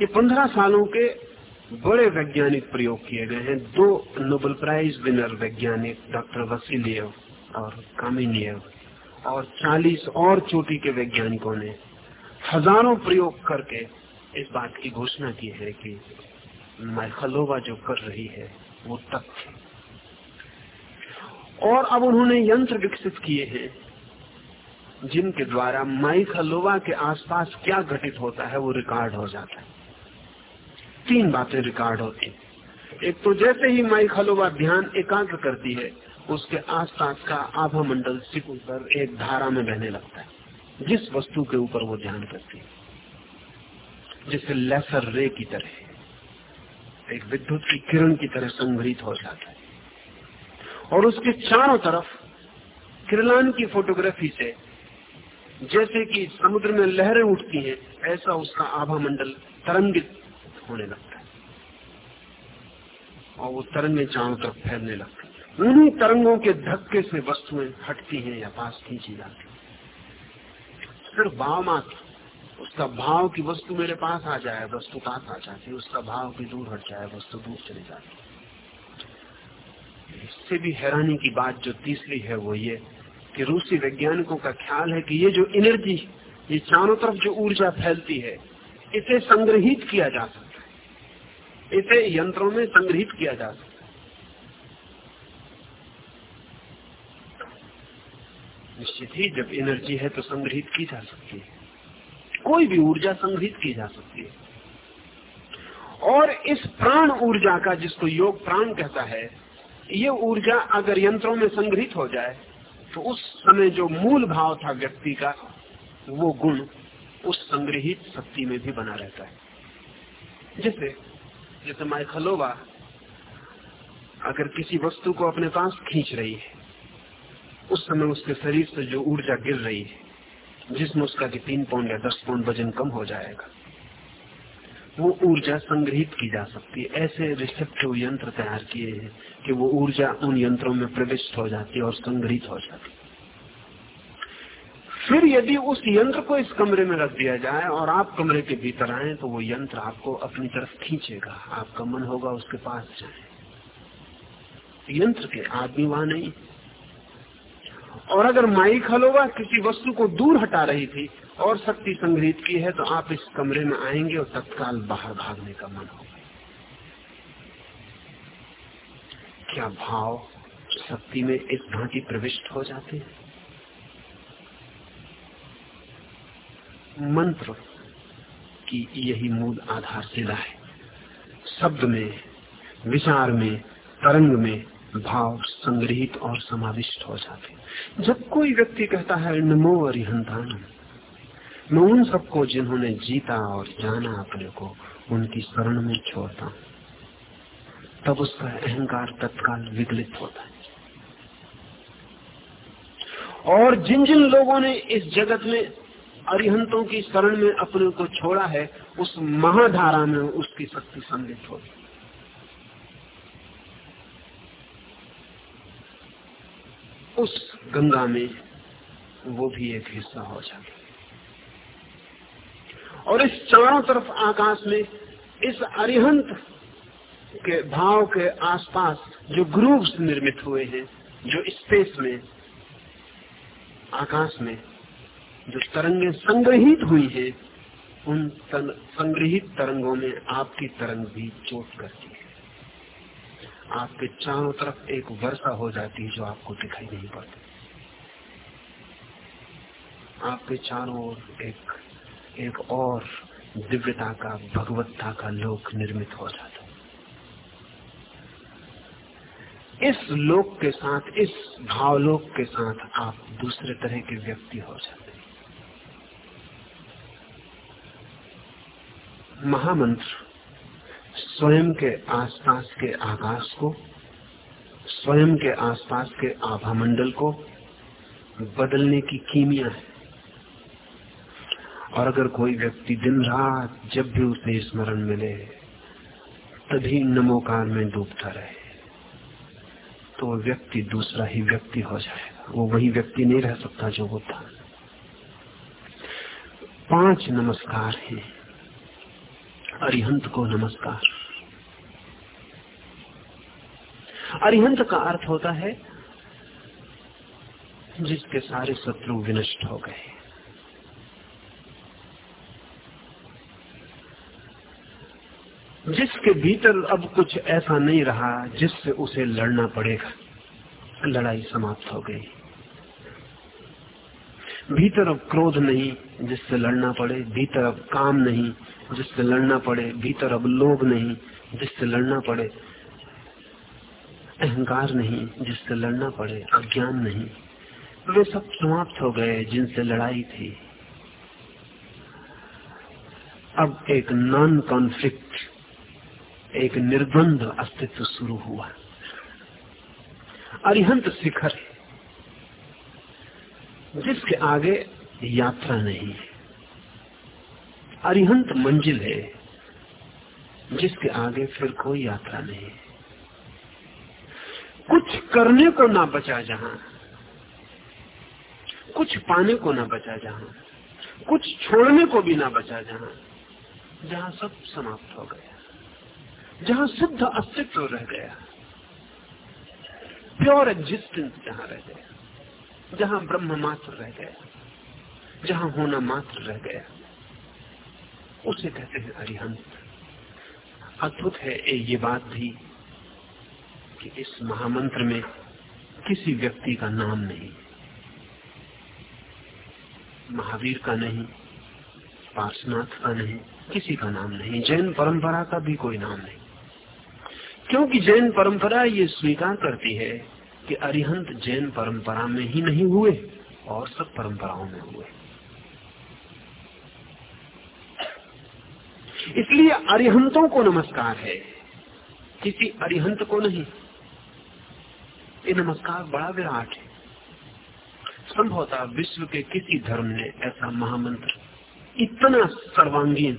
ये पंद्रह सालों के बड़े वैज्ञानिक प्रयोग किए गए हैं। दो नोबेल प्राइज विनर वैज्ञानिक, डॉक्टर वसीलियव और कामिनियव और 40 और चोटी के वैज्ञानिकों ने हज़ारों प्रयोग करके इस बात की घोषणा की है कि माइखलोवा जो कर रही है, वो तथ्य और अब उन्होंने यंत्र विकसित किए हैं, जिनके द्वारा माइखलोवा के आसपास क्या घटित होता है, वो रिकॉर्ड हो जाता है। तीन बातें रिकॉर्ड होती एक तो जैसे ही माइखलोवा ध्यान एकाग्र करती है, उसके आसपास का आभा मंडल सिकुड़ कर एक धारा में बहने लगता है, जिस वस्तु के ऊपर वो ध्यान करती है, जिसे लेसर रे की तरह, एक विद्युत की किरण की तरह संग्रहित हो जाता है। और उसके चारों तरफ़ किरलान की फोटोग्राफी से, जैसे कि समुद्र में लहरें उठती हैं, ऐसा उसका आभा मंडल तरंगित होने लगता है। और वो तरंगे चारों तरफ़ फैलने लगती उन्हीं तरंगों के धक्के से वस्तुएँ हटती हैं या पास खींची जाती है। सिर्फ़ भाव मात्र। उसका भाव की वस्तु मेरे पास आ जाए, वस्तु पास आ जाती उसका भाव की दूर हट जाए, वस्तु दूर चली जाती इससे भी हैरानी की बात जो तीसरी है वो ये कि रूसी वैज्ञानिकों का ख्याल है कि ये जो एनर्जी ये चारों तरफ़ जो ऊर्जा फैलती है, इसे संग्रहित किया जा सकता इसे यंत्रों में संग्रहित किया जा सकता है। निश्चित ही जब एनर्जी है तो संग्रहित की जा सकती है। कोई भी ऊर्जा संग्रहित की जा सकती है। और इस प्राण ऊर्जा का जिसको योग प्राण कहता है, ये ऊर्जा अगर यंत्रों में संग्रहित हो जाए तो उस समय जो मूल भाव था व्यक्ति का, वो गुण उस संग्रहित शक्ति में भी बना रहता है। जैसे जैसे माइखलोवा अगर किसी वस्तु को अपने पास खींच रही है, उस समय उसके शरीर से जो ऊर्जा गिर रही है, जिसमें उसका कि तीन पाउंड या दस पाउंड वज़न कम हो जाएगा, वो ऊर्जा संग्रहित की जा सकती है। ऐसे रिसेप्टिव यंत्र तैयार किए हैं कि वो ऊर्जा उन यंत्रों में प्रविष्ट हो जाती है और संग्रहित हो जाती है। फिर यदि उस यंत्र को इस कमरे में रख दिया जाए और आप कमरे के भीतर आए तो वो यंत्र आपको अपनी तरफ़ खींचेगा। आपका मन होगा उसके पास जाए यंत्र के आदमी वहाँ नहीं। और अगर माई खलोगा किसी वस्तु को दूर हटा रही थी और शक्ति संग्रहित की है तो आप इस कमरे में आएँगे और तत्काल बाहर भागने का मन होगा। क्या भाव शक्ति में इस भांति प्रविष्ट हो जाते हैं? मंत्र की यही मूल आधारशिला है। शब्द में, विचार में, तरंग में भाव संग्रहित और समाविष्ट हो जाते जब कोई व्यक्ति कहता है, नमो अरिहंतानम मैं उन सबको जिन्होंने जीता और जाना अपने को, उनकी शरण में छोड़ता हूँ। तब उसका अहंकार तत्काल विगलित होता है। और जिन जिन लोगों ने इस जगत में अरिहंतों की शरण में अपने को छोड़ा है, उस महाधारा में उसकी शक्ति सम्मिलित होगी। उस गंगा में वो भी एक हिस्सा हो जाता और इस चारों तरफ़ आकाश में इस अरिहंत के भाव के आसपास जो ग्रूव्स निर्मित हुए हैं, जो स्पेस में, आकाश में जो तरंगे संग्रहित हुई है, उन संग्रहित तरंगों में आपकी तरंग भी चोट करती है। आपके चारों तरफ़ एक वर्षा हो जाती है जो आपको दिखाई नहीं पड़ती। आपके चारों ओर एक एक और दिव्यता का, भगवत्ता का लोक निर्मित हो जाता इस लोक के साथ, इस भावलोक के साथ आप दूसरे तरह के व्यक्ति हो जाते महामंत्र, स्वयं के आसपास के आकाश को, स्वयं के आसपास के आभा मंडल को बदलने की कीमिया है। और अगर कोई व्यक्ति दिन रात जब भी उसे स्मरण मिले, तभी नमोकार में डूबता रहे तो व्यक्ति दूसरा ही व्यक्ति हो जाएगा। वो वही व्यक्ति नहीं रह सकता जो वो था। पाँच नमस्कार हैं। अरिहंत को नमस्कार। अरिहंत का अर्थ होता है, जिसके सारे शत्रु विनष्ट हो गए। जिसके भीतर अब कुछ ऐसा नहीं रहा, जिससे उसे लड़ना पड़ेगा। लड़ाई समाप्त हो गई। भीतर अब क्रोध नहीं, जिससे लड़ना पड़े, भीतर अब काम नहीं, जिससे लड़ना पड़े, भीतर अब लोभ नहीं, जिससे लड़ना पड़े, अहंकार नहीं, जिससे लड़ना पड़े, अज्ञान नहीं। वे सब समाप्त हो गए जिनसे लड़ाई थी। अब एक नॉन कॉन्फ्लिक्ट एक निर्बंध अस्तित्व शुरू हुआ। अरिहंत शिखर जिसके आगे यात्रा नहीं है। अरिहंत मंजिल है, जिसके आगे फिर कोई यात्रा नहीं कुछ करने को ना बचा जहाँ, कुछ पाने को ना बचा जहाँ, कुछ छोड़ने को भी ना बचा जहाँ जहाँ सब समाप्त हो गया, जहाँ शुद्ध अस्तित्व रह गया प्योर एग्जिस्टेंस जहाँ रह गया। जहाँ ब्रह्म मात्र रह गया, जहाँ होना मात्र रह गया, उसे कहते हैं अरिहंत। अद्भुत है ये बात भी कि इस महामंत्र में किसी व्यक्ति का नाम नहीं, महावीर का नहीं पार्शनाथ का नहीं, किसी का नाम नहीं, जैन परंपरा का भी कोई नाम नहीं। क्योंकि जैन परंपरा ये स्वीकार करती है कि अरिहंत जैन परंपरा में ही नहीं हुए और सब परंपराओं में हुए। इसलिए अरिहंतों को नमस्कार है। किसी अरिहंत को नहीं। ये नमस्कार बड़ा विराट है। संभवतः विश्व के किसी धर्म ने ऐसा महामंत्र, इतना सर्वांगीण,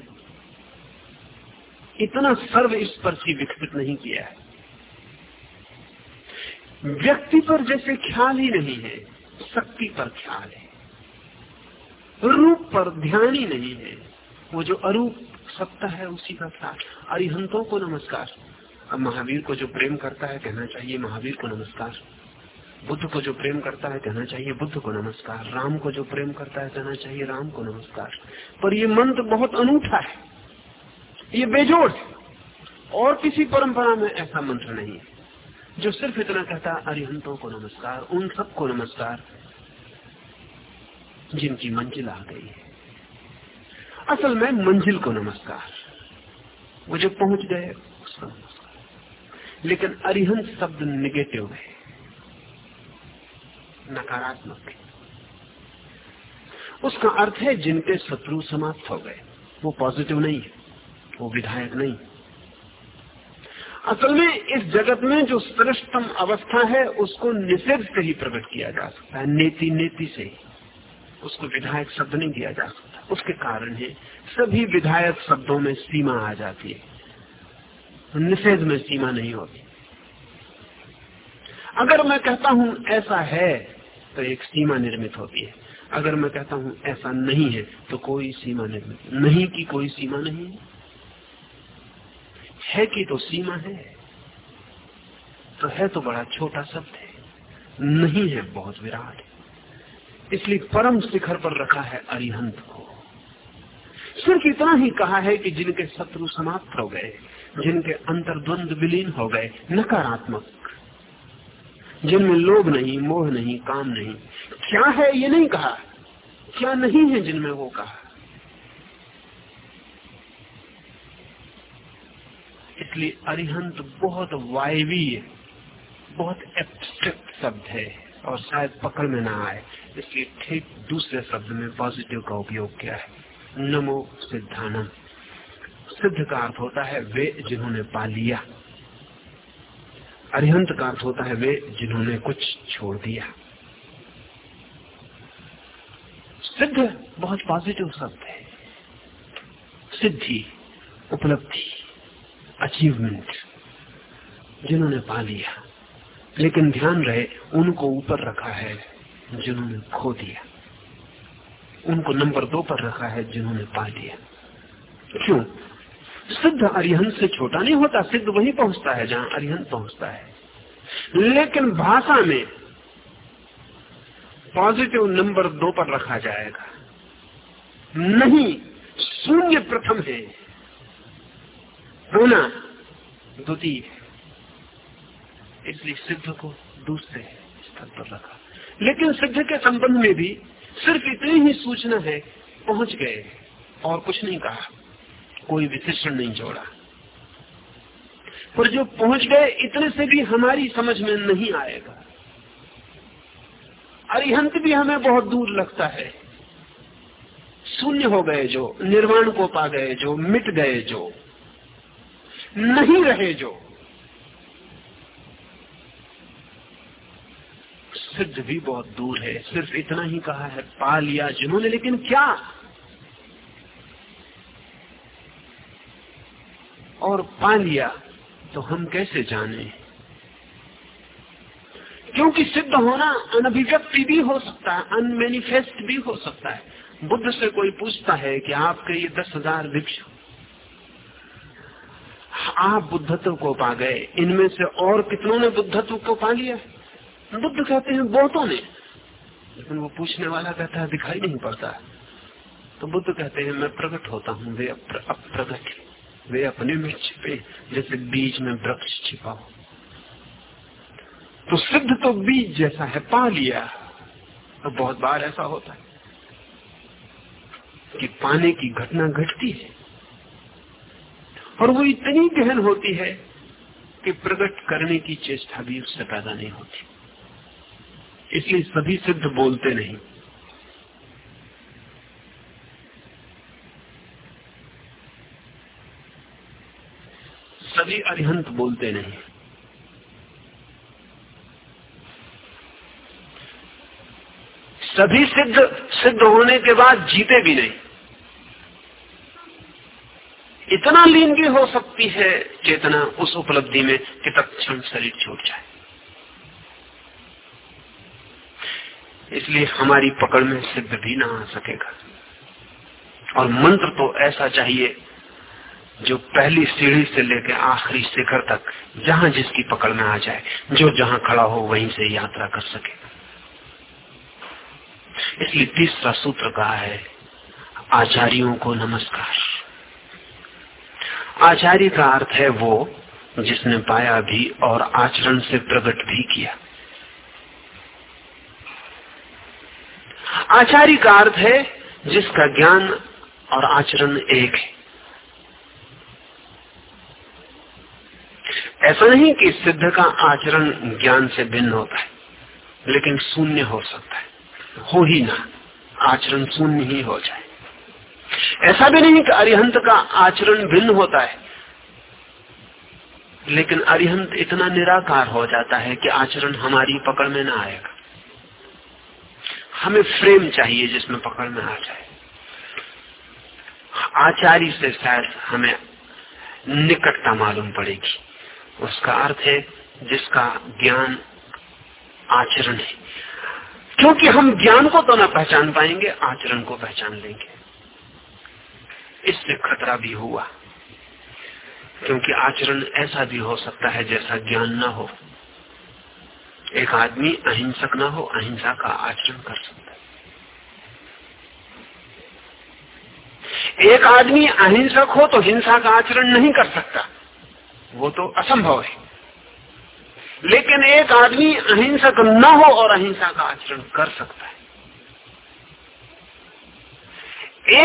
इतना सर्व स्पर्शी विकसित नहीं किया है। व्यक्ति पर जैसे ख्याल ही नहीं है, शक्ति पर ख्याल है। रूप पर ध्यान ही नहीं है। वो जो अरूप सत्ता है, उसी का ख्याल। अरिहंतों को नमस्कार। अब महावीर को जो प्रेम करता है, कहना चाहिए, महावीर को नमस्कार। बुद्ध को जो प्रेम करता है, कहना चाहिए, बुद्ध को नमस्कार। राम को जो प्रेम करता है, कहना चाहिए, राम को नमस्कार। पर ये मंत्र बहुत अनूठा है। ये बेजोड़ है। और किसी परंपरा में ऐसा मंत्र नहीं है। जो सिर्फ़ इतना कहता अरिहंतों को नमस्कार, उन सबको नमस्कार, जिनकी मंजिल आ गई है। असल में मंजिल को नमस्कार। वो जो पहुँच गए, उसको नमस्कार। लेकिन अरिहंत शब्द निगेटिव है, नकारात्मक है। उसका अर्थ है जिनके शत्रु समाप्त हो गए, वो पॉजिटिव नहीं है, वो विधायक नहीं असल में इस जगत में जो श्रेष्ठतम अवस्था है, उसको निषेध से ही प्रकट किया जा सकता है। नेति नेति से ही। उसको विधायक शब्द नहीं दिया जा सकता। उसके कारण है, सभी विधायक शब्दों में सीमा आ जाती है। निषेध में सीमा नहीं होती। अगर मैं कहता हूँ ऐसा है तो एक सीमा निर्मित होती है। अगर मैं कहता हूँ ऐसा नहीं है तो कोई सीमा निर्मित नहीं की कोई सीमा नहीं है। है कि तो सीमा है? तो है तो बड़ा छोटा शब्द है। नहीं है बहुत विराट। इसलिए परम शिखर पर रखा है अरिहंत को। सिर्फ़ इतना ही कहा है कि जिनके शत्रु समाप्त हो गए, जिनके अंतर्द्वंद विलीन हो गए, नकारात्मक, जिनमें लोभ नहीं, मोह नहीं, काम नहीं, क्या है ये नहीं कहा? क्या नहीं है जिनमें वो कहा? इसलिए अरिहंत बहुत वायवीय, बहुत एब्स्ट्रैक्ट शब्द है और शायद पकड़ में ना आए। इसलिए ठीक दूसरे शब्द में पॉजिटिव का उपयोग किया है? नमो सिद्धानम। सिद्ध का अर्थ होता है वे जिन्होंने पा लिया। अरिहंत का अर्थ होता है वे जिन्होंने कुछ छोड़ दिया। सिद्ध बहुत पॉजिटिव शब्द है। सिद्धि, उपलब्धि। अचीवमेंट जिन्होंने पा लिया। लेकिन ध्यान रहे, उनको ऊपर रखा है जिन्होंने खो दिया। उनको नंबर दो पर रखा है जिन्होंने पा लिया। क्यों? सिद्ध अरिहंत से छोटा नहीं होता, सिद्ध वही पहुँचता है जहाँ अरिहंत पहुँचता है। लेकिन भाषा में पॉजिटिव नंबर दो पर रखा जाएगा। नहीं, शून्य प्रथम है। होना द्वितीय इसलिए सिद्ध को दूसरे स्तर पर रखा। लेकिन सिद्ध के संबंध में भी सिर्फ़ इतनी ही सूचना है, पहुँच गए। और कुछ नहीं कहा। कोई विशेषण नहीं जोड़ा। पर जो पहुँच गए, इतने से भी हमारी समझ में नहीं आएगा। अरिहंत भी हमें बहुत दूर लगता है। शून्य हो गए जो, निर्वाण को पा गए जो, मिट गए जो। नहीं रहे जो। सिद्ध भी बहुत दूर है, सिर्फ़ इतना ही कहा है, पा लिया जिन्होंने, लेकिन क्या? और पा लिया तो हम कैसे जाने? क्योंकि सिद्ध होना अनभिव्यक्ति भी हो सकता है, अनमेनिफेस्ट भी हो सकता है। बुद्ध से कोई पूछता है कि आपके ये दस हज़ार भिक्षु आप बुद्धत्व को पा गए। इनमें से और कितनों ने बुद्धत्व को पा लिया? बुद्ध कहते हैं, बहुतों ने। लेकिन वो पूछने वाला कहता है, दिखाई नहीं पड़ता। तो बुद्ध कहते हैं, मैं प्रकट होता हूँ, वे अप्रगट वे अपने में छिपे जैसे बीज में वृक्ष छिपा हो। तो सिद्ध तो बीज जैसा है, पा लिया। तो बहुत बार ऐसा होता है कि पाने की घटना घटती है। और वो इतनी गहन होती है कि प्रकट करने की चेष्टा भी उससे पैदा नहीं होती। इसलिए सभी सिद्ध बोलते नहीं। सभी अरिहंत बोलते नहीं। सभी सिद्ध सिद्ध होने के बाद जीते भी नहीं। इतना लीन भी हो सकती है चेतना उस उपलब्धि में कि तत्क्षण शरीर छूट जाए। इसलिए हमारी पकड़ में सिद्ध भी ना आ सकेगा। और मंत्र तो ऐसा चाहिए जो पहली सीढ़ी से लेकर आखिरी शिखर तक, जहाँ जिसकी पकड़ में आ जाए, जो जहाँ खड़ा हो वहीं से यात्रा कर सके। इसलिए तीसरा सूत्र कहा है, आचार्यों को नमस्कार। आचार्य का अर्थ है वो जिसने पाया भी और आचरण से प्रकट भी किया। आचार्य का अर्थ है जिसका ज्ञान और आचरण एक है। ऐसा नहीं कि सिद्ध का आचरण ज्ञान से भिन्न होता है, लेकिन शून्य हो सकता है। हो ही ना। आचरण शून्य ही हो जाए। ऐसा भी नहीं कि अरिहंत का आचरण भिन्न होता है। लेकिन अरिहंत इतना निराकार हो जाता है कि आचरण हमारी पकड़ में ना आएगा। हमें फ्रेम चाहिए जिसमें पकड़ में आ जाए। आचार्य से शायद हमें निकटता मालूम पड़ेगी। उसका अर्थ है जिसका ज्ञान आचरण है। क्योंकि हम ज्ञान को तो ना पहचान पाएँगे, आचरण को पहचान लेंगे। इससे खतरा भी हुआ। क्योंकि आचरण ऐसा भी हो सकता है जैसा ज्ञान ना हो। एक आदमी अहिंसक ना हो, अहिंसा का आचरण कर सकता है। एक आदमी अहिंसक हो तो हिंसा का आचरण नहीं कर सकता। वो तो असंभव है। लेकिन एक आदमी अहिंसक न हो और अहिंसा का आचरण कर सकता है।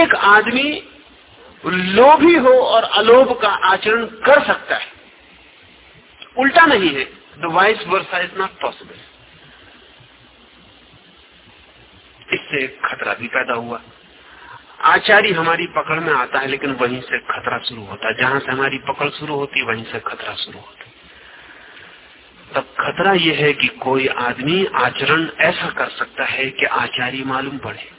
एक आदमी लोभी हो और अलोभ का आचरण कर सकता है। उल्टा नहीं है the vice versa is not possible इससे खतरा भी पैदा हुआ। आचार्य हमारी पकड़ में आता है, लेकिन वहीं से खतरा शुरू होता है। जहाँ से हमारी पकड़ शुरू होती, वहीं से खतरा शुरू होता तब खतरा यह है कि कोई आदमी आचरण ऐसा कर सकता है कि आचार्य मालूम पड़े।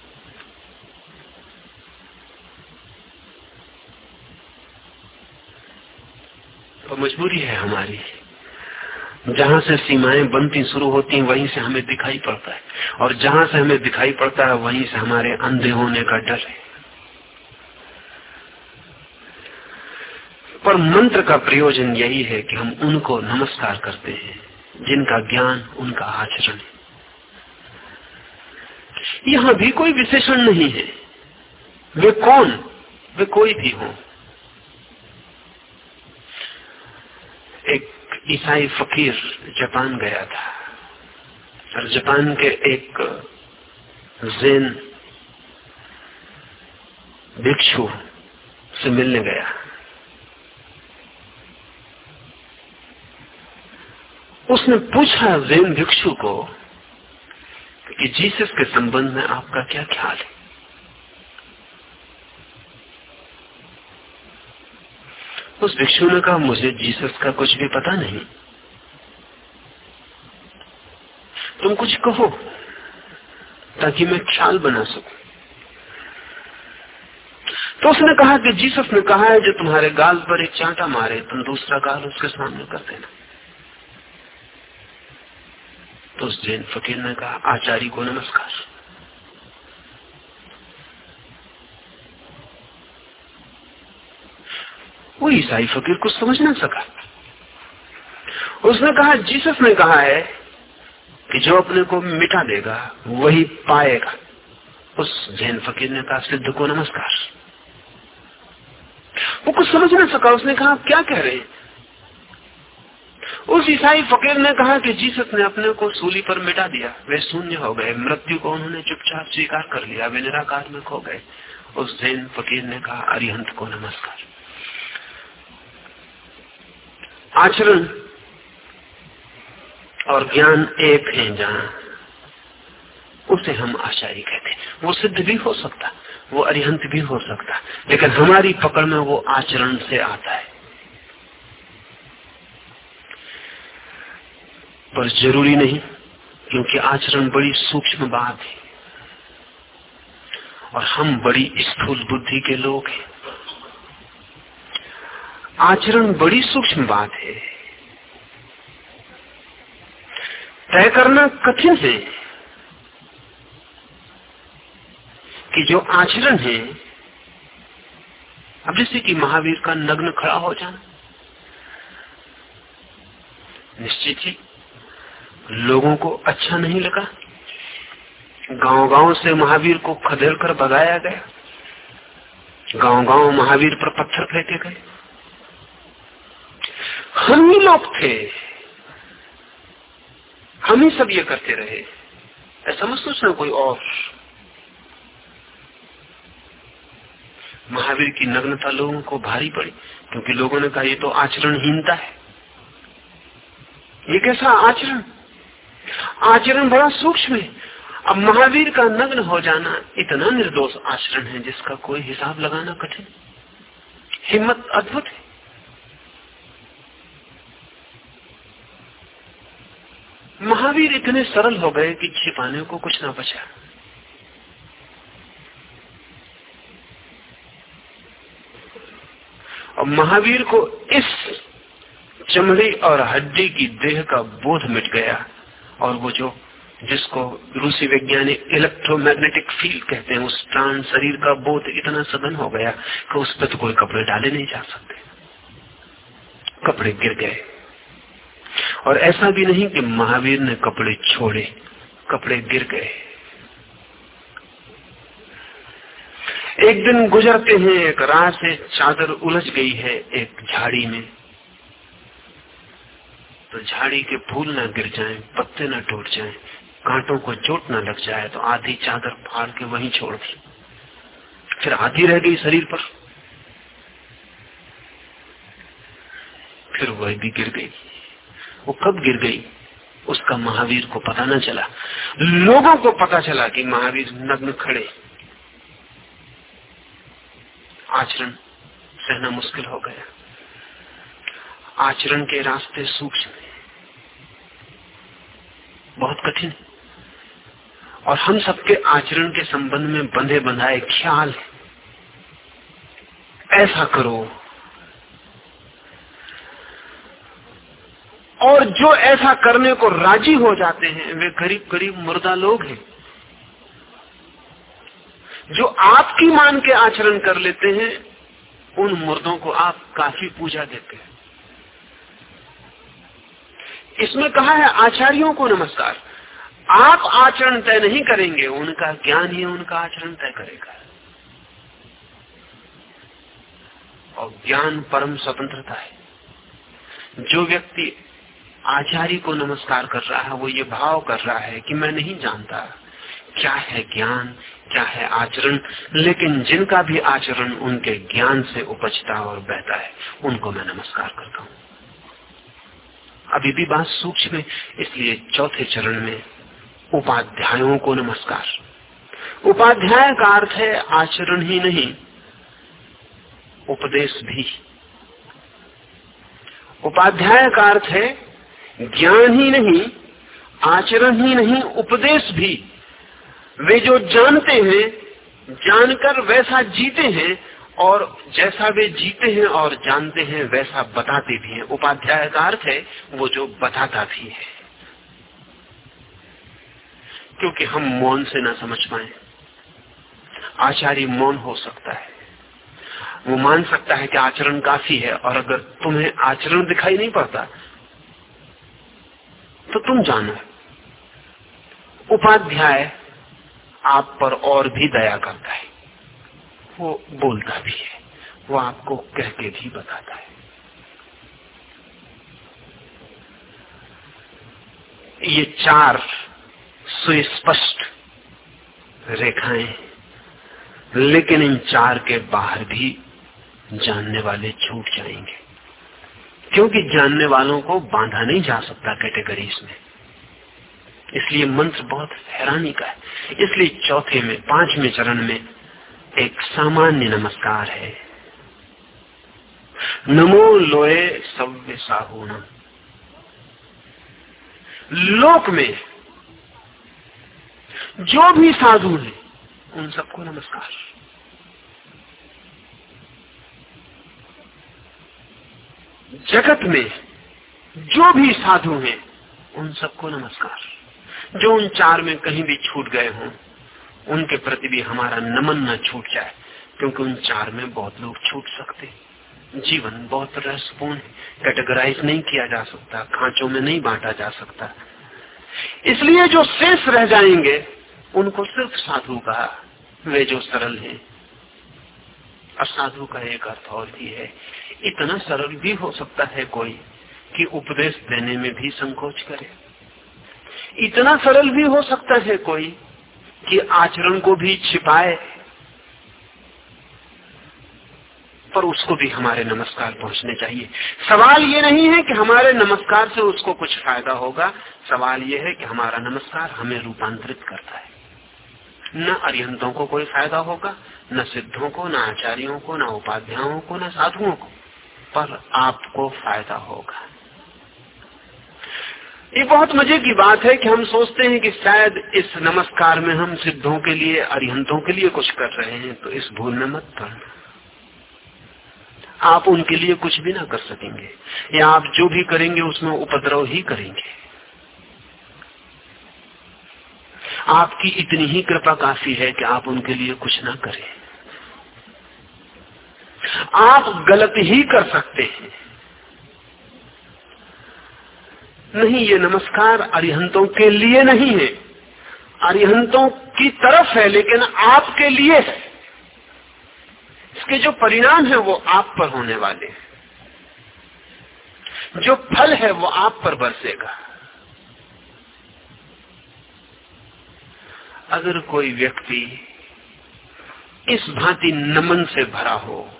तो मजबूरी है हमारी। जहाँ से सीमाएँ बनती शुरू होती हैं वहीं से हमें दिखाई पड़ता है। और जहाँ से हमें दिखाई पड़ता है, वहीं से हमारे अंधे होने का डर है। पर मंत्र का प्रयोजन यही है कि हम उनको नमस्कार करते हैं, जिनका ज्ञान, उनका आचरण यहाँ भी कोई विशेषण नहीं है। वे कौन? वे कोई भी हो एक ईसाई फकीर जापान गया था। और जापान के एक जैन भिक्षु से मिलने गया। उसने पूछा जैन भिक्षु को कि जीसस के संबंध में आपका क्या ख्याल है? उस भिक्षु ने कहा, मुझे जीसस का कुछ भी पता नहीं। तुम कुछ कहो, ताकि मैं ख्याल बना सकूँ। तो उसने कहा कि जीसस ने कहा है, जो तुम्हारे गाल पर एक चांटा मारे, तुम दूसरा गाल उसके सामने कर देना। तो उस जैन फकीर ने कहा आचार्य को नमस्कार। वो ईसाई फकीर कुछ समझ ना सका। उसने कहा, जीसस ने कहा है कि जो अपने को मिटा देगा, वही पाएगा। उस जैन फकीर ने कहा, सिद्ध को नमस्कार। वो कुछ समझ ना सका। उसने कहा, क्या कह रहे हैं? उस ईसाई फकीर ने कहा कि जीसस ने अपने को सूली पर मिटा दिया। वे शून्य हो गए। मृत्यु को उन्होंने चुपचाप स्वीकार कर लिया। वे निराकार में खो गए। उस जैन फकीर ने कहा, अरिहंत को नमस्कार। आचरण और ज्ञान एक है जहाँ उसे हम आचार्य कहते हैं। वो सिद्ध भी हो सकता, वो अरिहंत भी हो सकता, लेकिन हमारी पकड़ में वो आचरण से आता है। पर ज़रूरी नहीं, क्योंकि आचरण बड़ी सूक्ष्म बात है। और हम बड़ी स्थूल बुद्धि के लोग हैं। आचरण बड़ी सूक्ष्म बात है। तय करना कठिन है कि जो आचरण है, अब जैसे कि महावीर का नग्न खड़ा हो जाना। निश्चित ही लोगों को अच्छा नहीं लगा। गांव-गांव से महावीर को खदेड़ कर भगाया गया। गांव-गांव महावीर पर पत्थर फेंके गए। हम ही लोग थे। हम ही सब ये करते रहे। ऐसा मत सोचना कोई और। महावीर की नग्नता लोगों को भारी पड़ी, क्योंकि लोगों ने कहा, ये तो आचरणहीनता है। ये कैसा आचरण? आचरण बड़ा सूक्ष्म है। अब महावीर का नग्न हो जाना इतना निर्दोष आचरण है, जिसका कोई हिसाब लगाना कठिन। हिम्मत अद्भुत है। महावीर इतने सरल हो गए कि छिपाने को कुछ ना बचा। और महावीर को इस चमड़ी और हड्डी की देह का बोध मिट गया और वो जो, जिसको रूसी वैज्ञानिक इलेक्ट्रोमैग्नेटिक फ़ील्ड कहते हैं, उस प्राण शरीर का बोध इतना सघन हो गया कि उस पर तो कोई कपड़े डाले नहीं जा सकते। कपड़े गिर गए। और ऐसा भी नहीं कि महावीर ने कपड़े छोड़े कपड़े गिर गए। एक दिन गुजरते हैं एक राह से चादर उलझ गई है एक झाड़ी में। तो झाड़ी के फूल ना गिर जाएँ, पत्ते ना टूट जाएँ, कांटों को चोट ना लग जाए तो आधी चादर फाड़ के वहीं छोड़ दी। फिर आधी रह गई शरीर पर। फिर वह भी गिर गई। वो कब गिर गई? उसका महावीर को पता न चला। लोगों को पता चला कि महावीर नग्न खड़े। आचरण सहना मुश्किल हो गया। आचरण के रास्ते सूक्ष्म बहुत कठिन और हम सबके आचरण के संबंध में बंधे बंधाए ख्याल ऐसा करो और जो ऐसा करने को राज़ी हो जाते हैं, वे करीब करीब मुर्दा लोग हैं। जो आपकी मान के आचरण कर लेते हैं, उन मुर्दों को आप काफ़ी पूजा देते हैं। इसमें कहा है, आचार्यों को नमस्कार। आप आचरण तय नहीं करेंगे, उनका ज्ञान ही उनका आचरण तय करेगा। और ज्ञान परम स्वतंत्रता है। जो व्यक्ति आचार्य को नमस्कार कर रहा है, वो ये भाव कर रहा है कि मैं नहीं जानता क्या है ज्ञान, क्या है आचरण, लेकिन जिनका भी आचरण उनके ज्ञान से उपजता और बहता है, उनको मैं नमस्कार करता हूँ। अभी भी बात सूक्ष्म है, इसलिए चौथे चरण में उपाध्यायों को नमस्कार। उपाध्याय का अर्थ है आचरण ही नहीं, उपदेश भी। उपाध्याय का अर्थ है ज्ञान ही नहीं, आचरण ही नहीं, उपदेश भी। वे जो जानते हैं, जानकर वैसा जीते हैं, और जैसा वे जीते हैं और जानते हैं, वैसा बताते भी हैं। उपाध्याय का अर्थ है, वो जो बताता भी है। क्योंकि हम मौन से ना समझ पाए। आचार्य मौन हो सकता है। वो मान सकता है कि आचरण काफ़ी है, और अगर तुम्हें आचरण दिखाई नहीं पड़ता तो तुम जानो। उपाध्याय आप पर और भी दया करता है। वो बोलता भी है। वो आपको कह के भी बताता है। ये चार सुस्पष्ट रेखाएँ, लेकिन इन चार के बाहर भी जानने वाले छूट जाएँगे। क्योंकि जानने वालों को बांधा नहीं जा सकता कैटेगरीज में इसलिए मंत्र बहुत हैरानी का है। इसलिए चौथे में, पाँचवें चरण में एक सामान्य नमस्कार है। नमो लोए सव्य साहूण लोक में जो भी साधु है, उन सबको नमस्कार। जगत में जो भी साधु हैं, उन सबको नमस्कार। जो उन चार में कहीं भी छूट गए हों, उनके प्रति भी हमारा नमन न छूट जाए, क्योंकि उन चार में बहुत लोग छूट सकते जीवन बहुत रहस्यपूर्ण है। कैटेगराइज नहीं किया जा सकता, खांचों में नहीं बांटा जा सकता। इसलिए जो शेष रह जाएँगे, उनको सिर्फ़ साधु कहा। वे जो सरल है असाधु का एक अर्थ और भी है। इतना सरल भी हो सकता है कोई कि उपदेश देने में भी संकोच करे। इतना सरल भी हो सकता है कोई कि आचरण को भी छिपाए, पर उसको भी हमारे नमस्कार पहुँचने चाहिए। सवाल ये नहीं है कि हमारे नमस्कार से उसको कुछ फ़ायदा होगा। सवाल ये है कि हमारा नमस्कार हमें रूपांतरित करता है। न अरिहंतों को कोई फ़ायदा होगा, न सिद्धों को, न आचार्यों को, न उपाध्यायों को, न साधुओं को। पर आपको फ़ायदा होगा। ये बहुत मज़े की बात है कि हम सोचते हैं कि शायद इस नमस्कार में हम सिद्धों के लिए, अरिहंतों के लिए कुछ कर रहे हैं तो इस भूल में मत पड़ना। आप उनके लिए कुछ भी ना कर सकेंगे, या आप जो भी करेंगे उसमें उपद्रव ही करेंगे। आपकी इतनी ही कृपा काफ़ी है कि आप उनके लिए कुछ ना करें। आप गलत ही कर सकते हैं। नहीं, ये नमस्कार अरिहंतों के लिए नहीं है। अरिहंतों की तरफ़ है, लेकिन आपके लिए है। इसके जो परिणाम है, वो आप पर होने वाले हैं। जो फल है, वो आप पर बरसेगा। अगर कोई व्यक्ति इस भांति नमन से भरा हो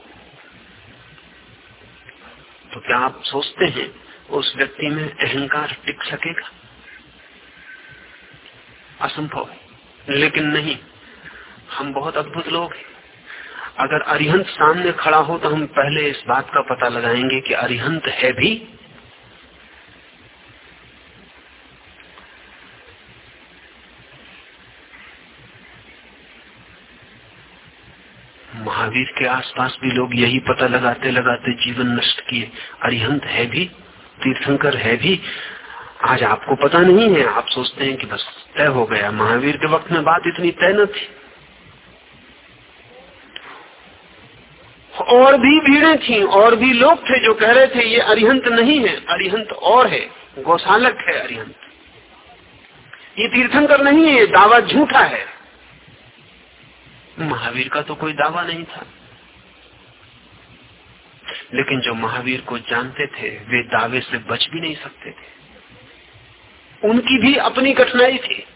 तो क्या आप सोचते हैं उस व्यक्ति में अहंकार टिक सकेगा? असंभव लेकिन नहीं, हम बहुत अद्भुत लोग हैं। अगर अरिहंत सामने खड़ा हो तो हम पहले इस बात का पता लगाएँगे कि अरिहंत है भी महावीर के आसपास भी लोग यही पता लगाते लगाते जीवन नष्ट किए। अरिहंत है भी, तीर्थंकर है भी। आज आपको पता नहीं है, आप सोचते हैं कि बस तय हो गया। महावीर के वक्त में बात इतनी तय न थी। और भी भीड़े थी, और भी लोग थे जो कह रहे थे, ये अरिहंत नहीं है, अरिहंत और है, गौशालक है अरिहंत। ये तीर्थंकर नहीं है दावा झूठा है। महावीर का तो कोई दावा नहीं था। लेकिन जो महावीर को जानते थे, वे दावे से बच भी नहीं सकते थे। उनकी भी अपनी कठिनाई थी।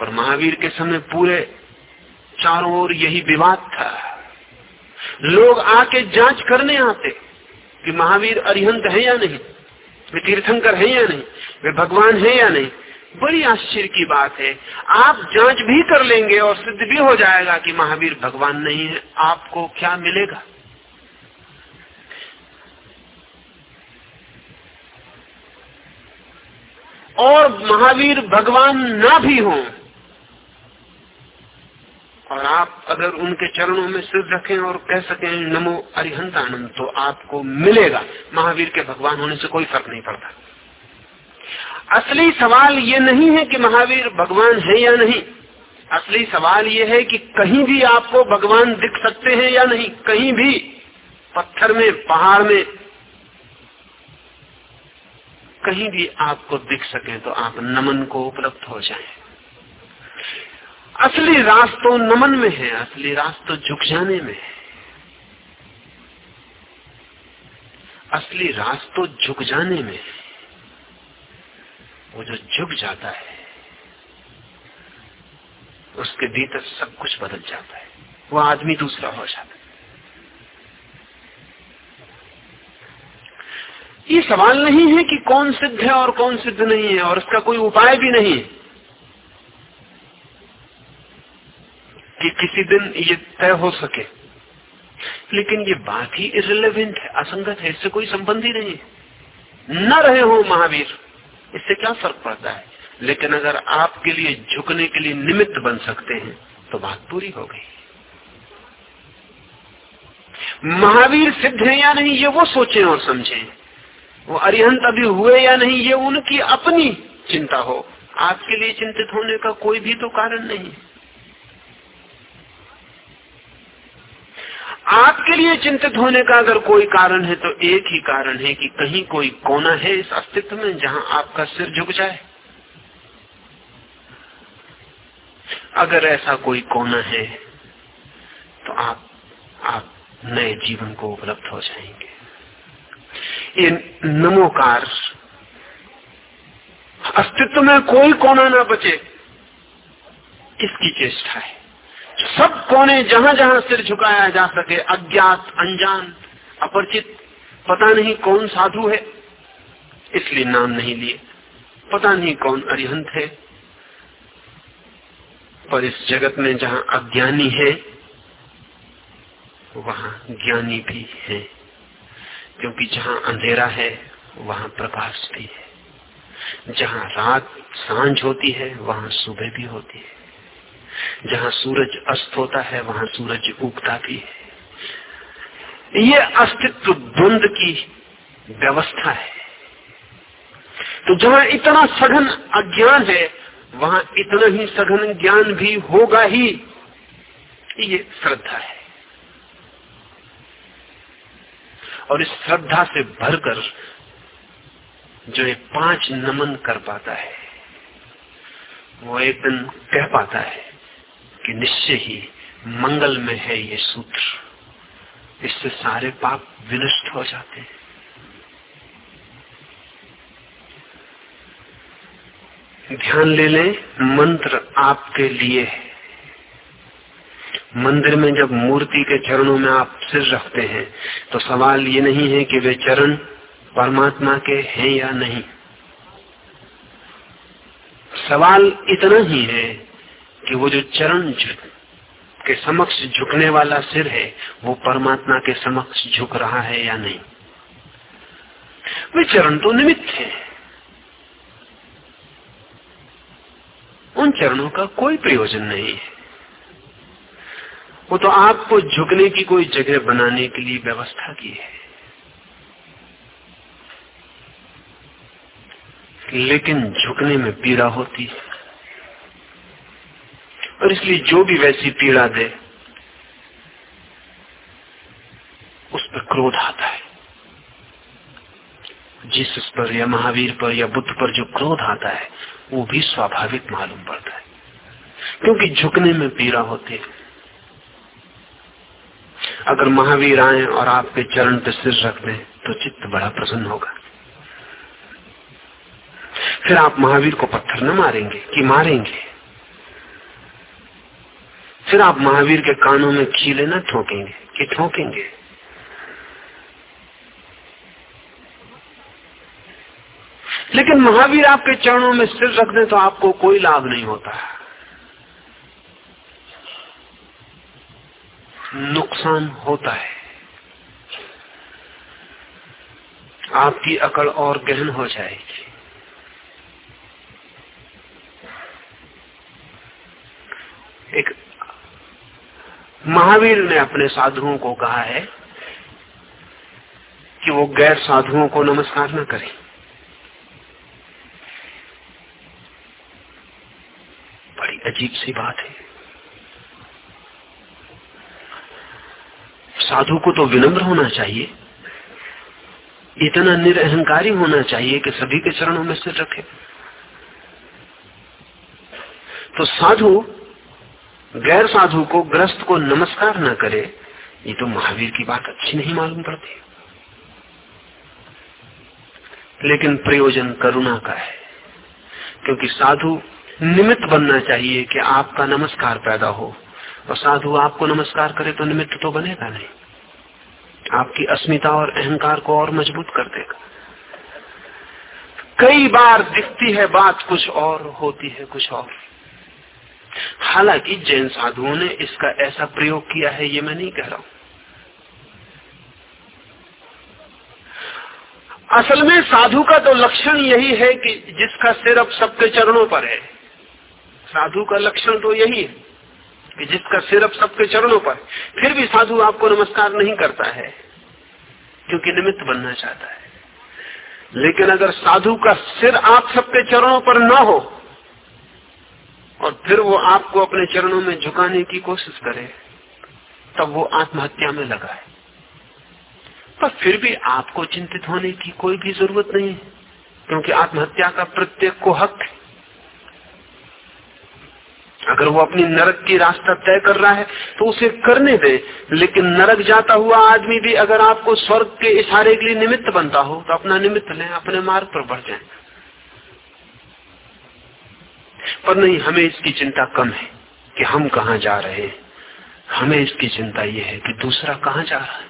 पर महावीर के समय पूरे चारों ओर यही विवाद था। लोग आके जाँच करने आते कि महावीर अरिहंत है या नहीं, वे तीर्थंकर है या नहीं, वे भगवान है या नहीं। बड़ी आश्चर्य की बात है। आप जाँच भी कर लेंगे और सिद्ध भी हो जाएगा कि महावीर भगवान नहीं है। आपको क्या मिलेगा? और महावीर भगवान ना भी हो, और आप अगर उनके चरणों में सिर रखें और कह सकें, नमो अरिहंत आनंद तो आपको मिलेगा। महावीर के भगवान होने से कोई फ़र्क नहीं पड़ता। असली सवाल ये नहीं है कि महावीर भगवान है या नहीं। असली सवाल ये है कि कहीं भी आपको भगवान दिख सकते हैं या नहीं। कहीं भी पत्थर में, पहाड़ में, कहीं भी आपको दिख सके तो आप नमन को उपलब्ध हो जाएँ। असली रास तो नमन में है, असली रास तो झुक जाने में है। असली रास तो झुक जाने में है। वो जो झुक जाता है, उसके भीतर सब कुछ बदल जाता है। वो आदमी दूसरा हो जाता है। ये सवाल नहीं है कि कौन सिद्ध है और कौन सिद्ध नहीं है, और इसका कोई उपाय भी नहीं है। कि किसी दिन ये तय हो सके। लेकिन ये बात ही इरेलीवेंट है, असंगत है, इससे कोई संबंध ही नहीं है। न रहे हो महावीर। इससे क्या फ़र्क पड़ता है? लेकिन अगर आपके लिए झुकने के लिए निमित्त बन सकते हैं तो बात पूरी हो गई। महावीर सिद्ध है या नहीं, ये वो सोचें और समझें। वो अरिहंत अभी हुए या नहीं, ये उनकी अपनी चिंता हो। आपके लिए चिंतित होने का कोई भी तो कारण नहीं। आपके लिए चिंतित होने का अगर कोई कारण है तो एक ही कारण है कि कहीं कोई कोना है इस अस्तित्व में जहाँ आपका सिर झुक जाए। अगर ऐसा कोई कोना है तो आप आप नए जीवन को उपलब्ध हो जाएँगे। ये नमोकार, अस्तित्व में कोई कोना ना बचे, इसकी चेष्टा है। सब कोने जहाँ जहाँ सिर झुकाया जा सके, अज्ञात, अनजान, अपरिचित, पता नहीं कौन साधु है, इसलिए नाम नहीं लिए। पता नहीं कौन अरिहंत है। पर इस जगत में जहाँ अज्ञानी है, वहाँ ज्ञानी भी है। क्योंकि जहाँ अंधेरा है, वहाँ प्रकाश भी है। जहाँ रात साँझ होती है, वहाँ सुबह भी होती है। जहाँ सूरज अस्त होता है, वहाँ सूरज उगता भी है। ये अस्तित्व द्वंद की व्यवस्था है। तो जहाँ इतना सघन अज्ञान है, वहाँ इतना ही सघन ज्ञान भी होगा ही। ये श्रद्धा है। और इस श्रद्धा से भरकर जो ये पाँच नमन कर पाता है, वो एक दिन कह पाता है कि निश्चय ही मंगल में है ये सूत्र। इससे सारे पाप विनष्ट हो जाते हैं। ध्यान ले लें, मंत्र आपके लिए है। मंदिर में जब मूर्ति के चरणों में आप सिर रखते हैं तो सवाल ये नहीं है कि वे चरण परमात्मा के हैं या नहीं। सवाल इतना ही है कि वो जो चरण के समक्ष झुकने वाला सिर है, वो परमात्मा के समक्ष झुक रहा है या नहीं? वे चरण तो निमित्त है। उन चरणों का कोई प्रयोजन नहीं है। वो तो आपको झुकने की कोई जगह बनाने के लिए व्यवस्था की है। लेकिन झुकने में पीड़ा होती है। और इसलिए जो भी वैसी पीड़ा दे, उस पर क्रोध आता है। जिस पर या महावीर पर या बुद्ध पर जो क्रोध आता है, वो भी स्वाभाविक मालूम पड़ता है। क्योंकि झुकने में पीड़ा होती है। अगर महावीर आए और आपके चरण पर सिर रख दें तो चित्त बड़ा प्रसन्न होगा। फिर आप महावीर को पत्थर न मारेंगे, कि मारेंगे? फिर आप महावीर के कानों में खीले न ठोकेंगे कि ठोकेंगे? लेकिन महावीर आपके चरणों में सिर रख दे तो आपको कोई लाभ नहीं होता। नुकसान होता है। आपकी अकड़ और गहन हो जाएगी। एक महावीर ने अपने साधुओं को कहा है कि वो गैर साधुओं को नमस्कार न करें। बड़ी अजीब सी बात है। साधु को तो विनम्र होना चाहिए। इतना निरअहकारी होना चाहिए कि सभी के चरणों में सिर रखे। तो साधु गैर साधु को, ग्रस्त को नमस्कार न करे, ये तो महावीर की बात अच्छी नहीं मालूम पड़ती। लेकिन प्रयोजन करुणा का है, क्योंकि साधु निमित्त बनना चाहिए कि आपका नमस्कार पैदा हो, और साधु आपको नमस्कार करे तो निमित्त तो बनेगा नहीं। आपकी अस्मिता और अहंकार को और मज़बूत कर देगा। कई बार दिखती है बात कुछ और, होती है कुछ और। हालाँकि जैन साधुओं ने इसका ऐसा प्रयोग किया है, ये मैं नहीं कह रहा हूँ। असल में साधु का तो लक्षण यही है कि जिसका सिर अब सबके चरणों पर है। साधु का लक्षण तो यही है कि जिसका सिर अब सबके चरणों पर फिर भी साधु आपको नमस्कार नहीं करता है, क्योंकि निमित्त बनना चाहता है। लेकिन अगर साधु का सिर आप सबके चरणों पर ना हो और फिर वो आपको अपने चरणों में झुकाने की कोशिश करे, तब वो आत्महत्या में लगा है। पर फिर भी आपको चिंतित होने की कोई भी ज़रूरत नहीं क्योंकि आत्महत्या का प्रत्येक को हक है। अगर वो अपनी नरक की रास्ता तय कर रहा है तो उसे करने दे, लेकिन नरक जाता हुआ आदमी भी अगर आपको स्वर्ग के इशारे के लिए निमित्त बनता हो तो अपना निमित्त लें, अपने मार्ग पर बढ़ जाए। पर नहीं, हमें इसकी चिंता कम है कि हम कहा जा रहे हैं। हमें इसकी चिंता यह है कि दूसरा कहा जा रहा है।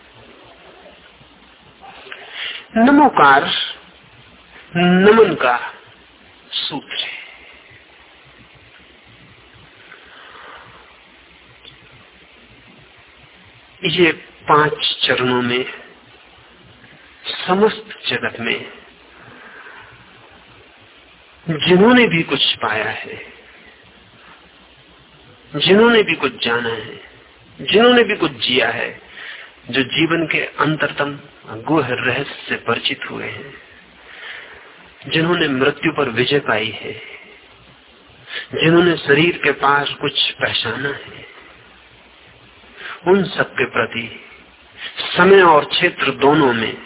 नमोकार नमन का सूत्र है। ये पाँच चरणों में समस्त जगत में जिन्होंने भी कुछ पाया है, जिन्होंने भी कुछ जाना है, जिन्होंने भी कुछ जिया है, जो जीवन के अंतरतम गुह रहस्य से परिचित हुए हैं, जिन्होंने मृत्यु पर विजय पाई है, जिन्होंने शरीर के पास कुछ पहचाना है, उन सब के प्रति समय और क्षेत्र दोनों में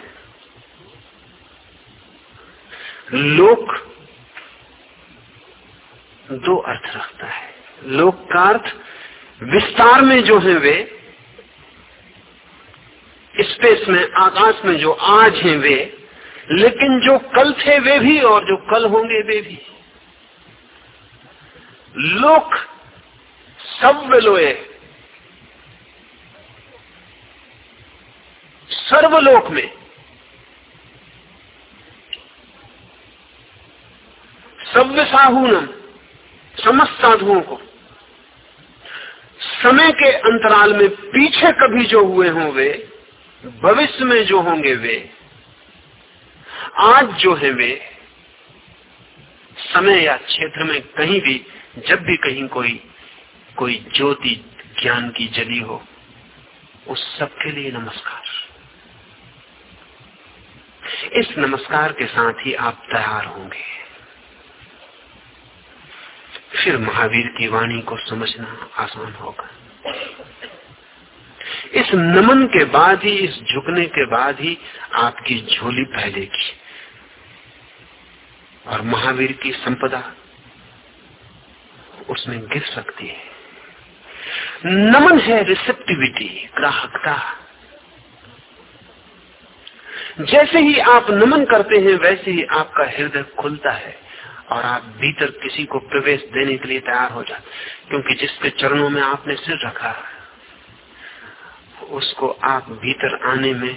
लोक दो अर्थ रखता है। लोक का अर्थ विस्तार में जो है वे, स्पेस में, आकाश में जो आज हैं वे, लेकिन जो कल थे वे भी और जो कल होंगे वे भी। लोक सब लोए सर्वलोक में सव्य साहूनम समस्त साधुओं को। समय के अंतराल में पीछे कभी जो हुए हों वे, भविष्य में जो होंगे वे, आज जो है वे, समय या क्षेत्र में कहीं भी, जब भी कहीं कोई कोई ज्योति ज्ञान की जली हो, उस सबके लिए नमस्कार। इस नमस्कार के साथ ही आप तैयार होंगे। फिर महावीर की वाणी को समझना आसान होगा। इस नमन के बाद ही, इस झुकने के बाद ही आपकी झोली फैलेगी। और महावीर की संपदा उसमें गिर सकती है। नमन है रिसेप्टिविटी ग्राहकता। जैसे ही आप नमन करते हैं, वैसे ही आपका हृदय खुलता है। और आप भीतर किसी को प्रवेश देने के लिए तैयार हो जाते क्योंकि जिसके चरणों में आपने सिर रखा है, उसको आप भीतर आने में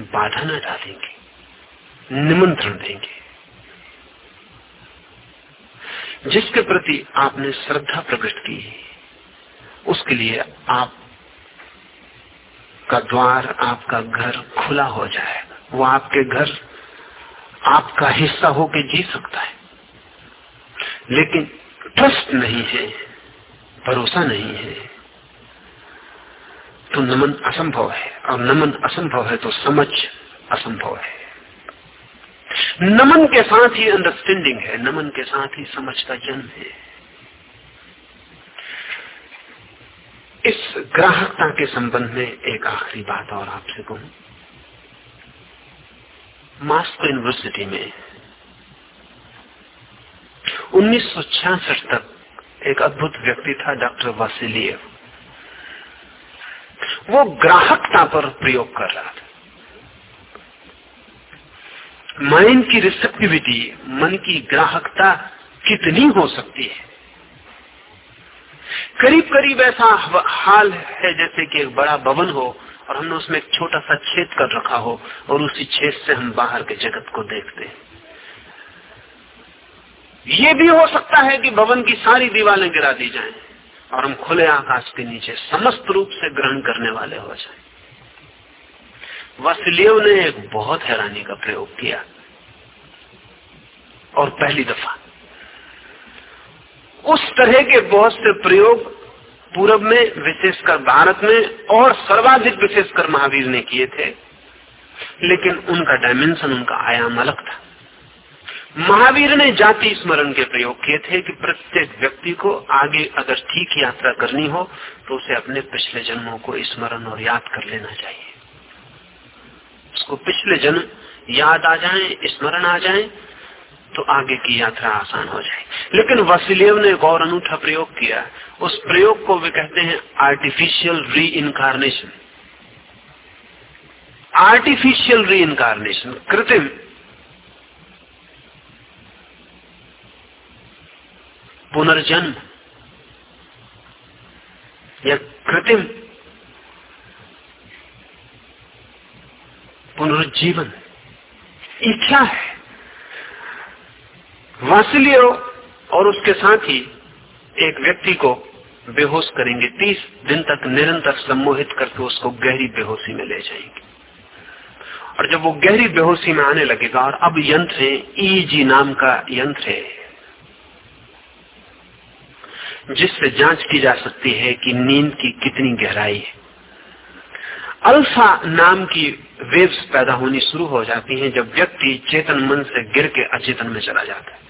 बाधा न डालेंगे, निमंत्रण देंगे। जिसके प्रति आपने श्रद्धा प्रकट की उसके लिए आप का द्वार, आपका घर खुला हो जाएगा। वो आपके घर, आपका हिस्सा होके जी सकता है। लेकिन ट्रस्ट नहीं है, भरोसा नहीं है। तो नमन असंभव है, और नमन असंभव है तो समझ असंभव है। नमन के साथ ही अंडरस्टैंडिंग है, नमन के साथ ही समझ का जन्म है। इस ग्राहकता के संबंध में एक आखिरी बात और आपसे कहूँ। मास्को यूनिवर्सिटी में 1966 तक एक अद्भुत व्यक्ति था, डॉक्टर वासिलियव वो ग्राहकता पर प्रयोग कर रहा था। माइंड की रिसेप्टिविटी, मन की ग्राहकता कितनी हो सकती है? करीब करीब ऐसा हाल है जैसे कि एक बड़ा भवन हो और हमने उसमें एक छोटा सा छेद कर रखा हो और उसी छेद से हम बाहर के जगत को देखते हैं। ये भी हो सकता है कि भवन की सारी दीवारें गिरा दी जाएँ और हम खुले आकाश के नीचे समस्त रूप से ग्रहण करने वाले हो जाएँ। वसलियो ने एक बहुत हैरानी का प्रयोग किया और पहली दफ़ा उस तरह के बहुत से प्रयोग पूरब में, विशेषकर भारत में और सर्वाधिक विशेषकर महावीर ने किए थे, लेकिन उनका डायमेंशन उनका आयाम अलग था महावीर ने जाति स्मरण के प्रयोग किए थे कि प्रत्येक व्यक्ति को आगे अगर ठीक यात्रा करनी हो तो उसे अपने पिछले जन्मों को स्मरण और याद कर लेना चाहिए। उसको पिछले जन्म याद आ जाए, स्मरण आ जाए तो आगे की यात्रा आसान हो जाए। लेकिन वसीलेव ने एक और अनूठा प्रयोग किया। उस प्रयोग को वे कहते हैं आर्टिफिशियल री इनकारनेशन आर्टिफिशियल री इनकारनेशन कृत्रिम। पुनर्जन्म। या कृत्रिम पुनरुज्जीवन। इच्छा है? वासिलियो और उसके साथ ही एक व्यक्ति को बेहोश करेंगे। तीस दिन तक निरंतर सम्मोहित करके उसको गहरी बेहोशी में ले जाएँगे। और जब वो गहरी बेहोशी में आने लगेगा, और अब यंत्र है ईजी नाम का यंत्र है। जिससे जाँच की जा सकती है कि नींद की कितनी गहराई है। अल्फ़ा नाम की वेव्स पैदा होनी शुरू हो जाती हैं जब व्यक्ति चेतन मन से गिर के अचेतन में चला जाता है।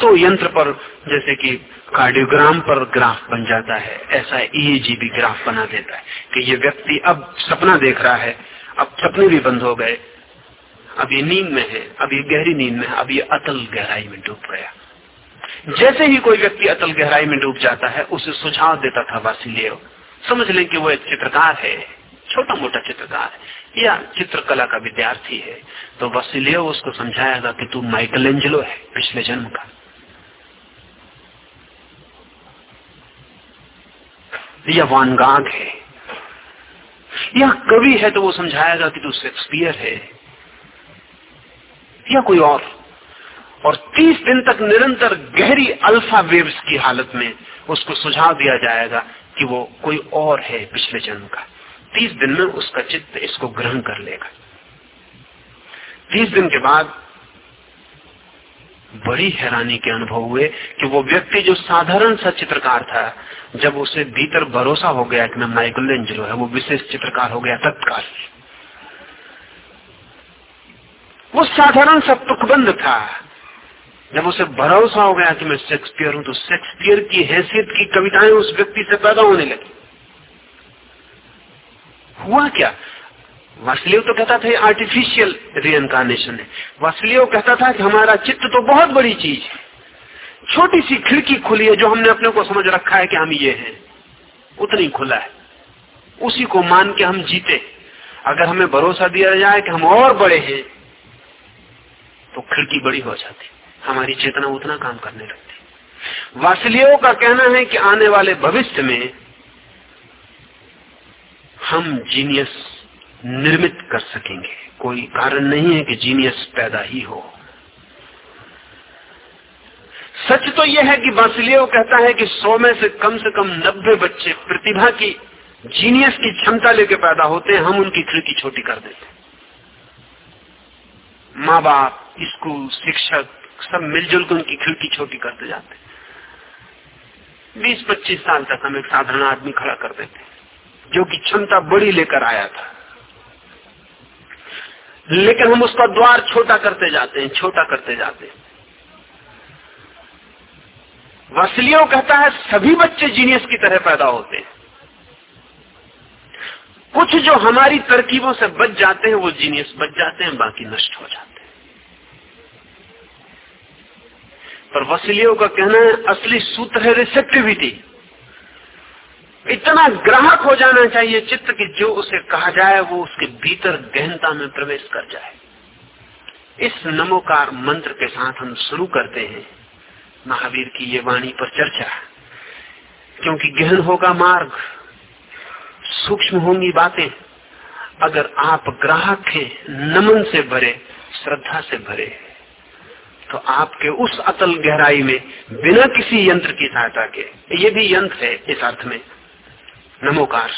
तो यंत्र पर, जैसे कि कार्डियोग्राम पर ग्राफ बन जाता है, ऐसा ईएजी भी ग्राफ बना देता है कि ये व्यक्ति अब सपना देख रहा है, अब सपने भी बंद हो गए, अब ये नींद में है, अब ये गहरी नींद में है, अब ये अतल गहराई में डूब गया। जैसे ही कोई व्यक्ति अतल गहराई में डूब जाता है, उसे सुझाव देता था वासिलेव समझ लें कि वो एक चित्रकार है, छोटा मोटा चित्रकार, या चित्रकला का विद्यार्थी है। तो वसीलेव उसको समझाएगा कि तू माइकल एंजलो है पिछले जन्म का। या वानगाग है। या कवि है तो वो समझाएगा कि तू शेक्सपियर है। या कोई और। और 30 दिन तक निरंतर गहरी अल्फ़ा वेव्स की हालत में उसको सुझाव दिया जाएगा कि वो कोई और है पिछले जन्म का। 30 दिन में उसका चित्त इसको ग्रहण कर लेगा। 30 दिन के बाद बड़ी हैरानी के अनुभव हुए कि वो व्यक्ति जो साधारण सा चित्रकार था, जब उसे भीतर भरोसा हो गया कि मैं माइकल एंजलो है, वो विशेष चित्रकार हो गया तत्काल। वो साधारण सा तुकबंद था। जब उसे भरोसा हो गया कि मैं शेक्सपियर हूँ तो शेक्सपियर की हैसियत की कविताएँ उस व्यक्ति से पैदा होने लगी। हुआ क्या? वासलियो तो कहता था आर्टिफिशियल रियनकारनेशन है। वासलियो कहता था कि हमारा चित्त तो बहुत बड़ी चीज़ है। छोटी सी खिड़की खुली है जो हमने अपने को समझ रखा है कि हम ये हैं। उतनी खुला है। उसी को मान के हम जीते अगर हमें भरोसा दिया जाए कि हम और बड़े हैं तो खिड़की बड़ी हो जाती। हमारी चेतना उतना काम करने लगती। वासलियों का कहना है कि आने वाले भविष्य में हम जीनियस निर्मित कर सकेंगे। कोई कारण नहीं है कि जीनियस पैदा ही हो। सच तो यह है कि बासिलियो कहता है कि सौ में से कम से कम नब्बे बच्चे प्रतिभा की, जीनियस की क्षमता लेके पैदा होते हैं, हम उनकी खिड़की छोटी कर देते हैं। माँ बाप, स्कूल, शिक्षक सब मिलजुल के उनकी खिड़की छोटी करते जाते बीस पच्चीस साल तक हम एक साधारण आदमी खड़ा कर देते जो कि क्षमता बड़ी लेकर आया था। लेकिन हम उसका द्वार छोटा करते जाते हैं, छोटा करते जाते हैं। वसलियों कहता है, सभी बच्चे जीनियस की तरह पैदा होते हैं। कुछ जो हमारी तरकीबों से बच जाते हैं, वो जीनियस बच जाते हैं, बाकी नष्ट हो जाते हैं। पर वसीलियों का कहना है, असली सूत्र है रिसेप्टिविटी इतना ग्राहक हो जाना चाहिए चित्त की जो उसे कहा जाए, वो उसके भीतर गहनता में प्रवेश कर जाए। इस नमोकार मंत्र के साथ हम शुरू करते हैं। महावीर की ये वाणी पर चर्चा। क्योंकि गहन होगा मार्ग, सूक्ष्म होंगी बातें। अगर आप ग्राहक हैं, नमन से भरे, श्रद्धा से भरे तो आपके उस अतल गहराई में, बिना किसी यंत्र की सहायता के, ये भी यंत्र है इस अर्थ में। नमोकार।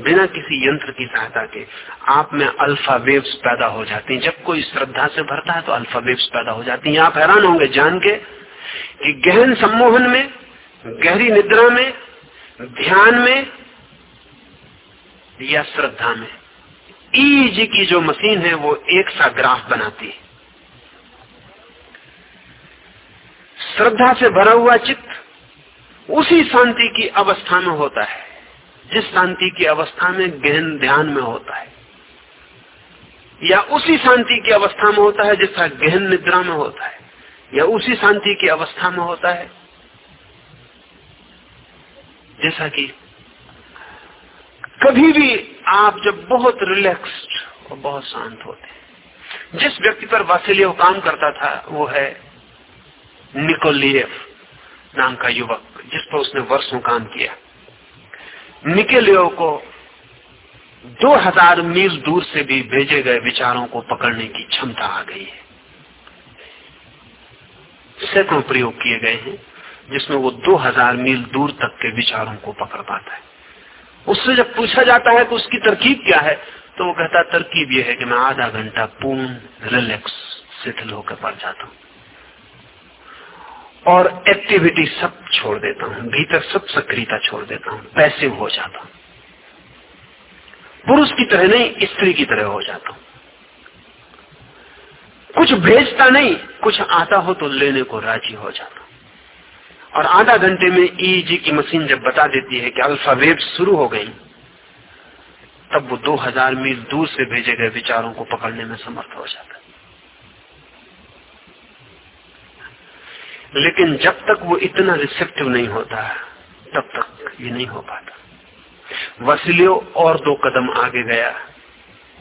बिना किसी यंत्र की सहायता के आप में अल्फ़ा वेव्स पैदा हो जाती हैं। जब कोई श्रद्धा से भरता है तो अल्फ़ा वेव्स पैदा हो जाती हैं। आप हैरान होंगे जान के कि गहन सम्मोहन में, गहरी निद्रा में, ध्यान में या श्रद्धा में, ईजी की जो मशीन है वो एक सा ग्राफ बनाती है। श्रद्धा से भरा हुआ चित्त उसी शांति की अवस्था में होता है, जिस शांति की अवस्था में गहन ध्यान में होता है, या उसी शांति की अवस्था में होता है, जिसका गहन निद्रा में होता है, या उसी शांति की अवस्था में होता है। जैसा कि कभी भी आप जब बहुत रिलैक्स्ड और बहुत शांत होते हैं, जिस व्यक्ति पर वासिलियो काम करता था, वो है निकोलियव नाम का युवक, जिस पर उसने वर्षों काम किया। निकोलियो को 2000 मील दूर से भी भेजे गए विचारों को पकड़ने की क्षमता आ गई है। सैकड़ों प्रयोग किए गए हैं, जिसमें वो 2000 मील दूर तक के विचारों को पकड़ पाता है। उससे जब पूछा जाता है कि उसकी तरकीब क्या है तो वो कहता तरकीब यह है कि मैं आधा घंटा पूर्ण रिलैक्स शिथिल होकर पड़ जाता हूँ। और एक्टिविटी सब छोड़ देता हूँ, भीतर सब सक्रियता छोड़ देता हूँ, पैसिव हो जाता हूँ। पुरुष की तरह नहीं, स्त्री की तरह हो जाता हूँ। कुछ भेजता नहीं, कुछ आता हो तो लेने को राज़ी हो जाता और आधा घंटे में ईजी की मशीन जब बता देती है कि अल्फ़ा वेव शुरू हो गई, तब वो 2000 मील दूर से भेजे गए विचारों को पकड़ने में समर्थ हो जाता लेकिन जब तक वो इतना रिसेप्टिव नहीं होता, तब तक ये नहीं हो पाता। वसीलियो और दो कदम आगे गया।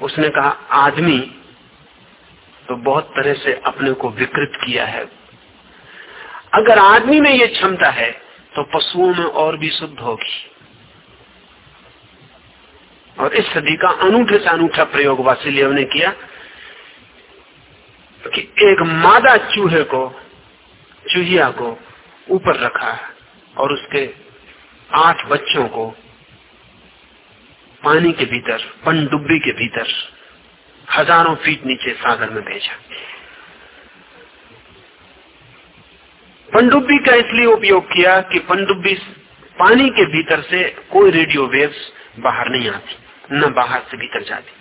उसने कहा, आदमी तो बहुत तरह से अपने को विकृत किया है। अगर आदमी में ये क्षमता है तो पशुओं में और भी शुद्ध होगी। और इस सदी का अनूठे से अनूठा प्रयोग वासिलियव ने किया कि एक मादा चूहे को चूहिया को ऊपर रखा और उसके आठ बच्चों को पानी के भीतर पनडुब्बी के भीतर हज़ारों फीट नीचे सागर में भेजा। पनडुब्बी का इसलिए उपयोग किया कि पनडुब्बी पानी के भीतर से कोई रेडियो वेव्स बाहर नहीं आती, न बाहर से भीतर जाती।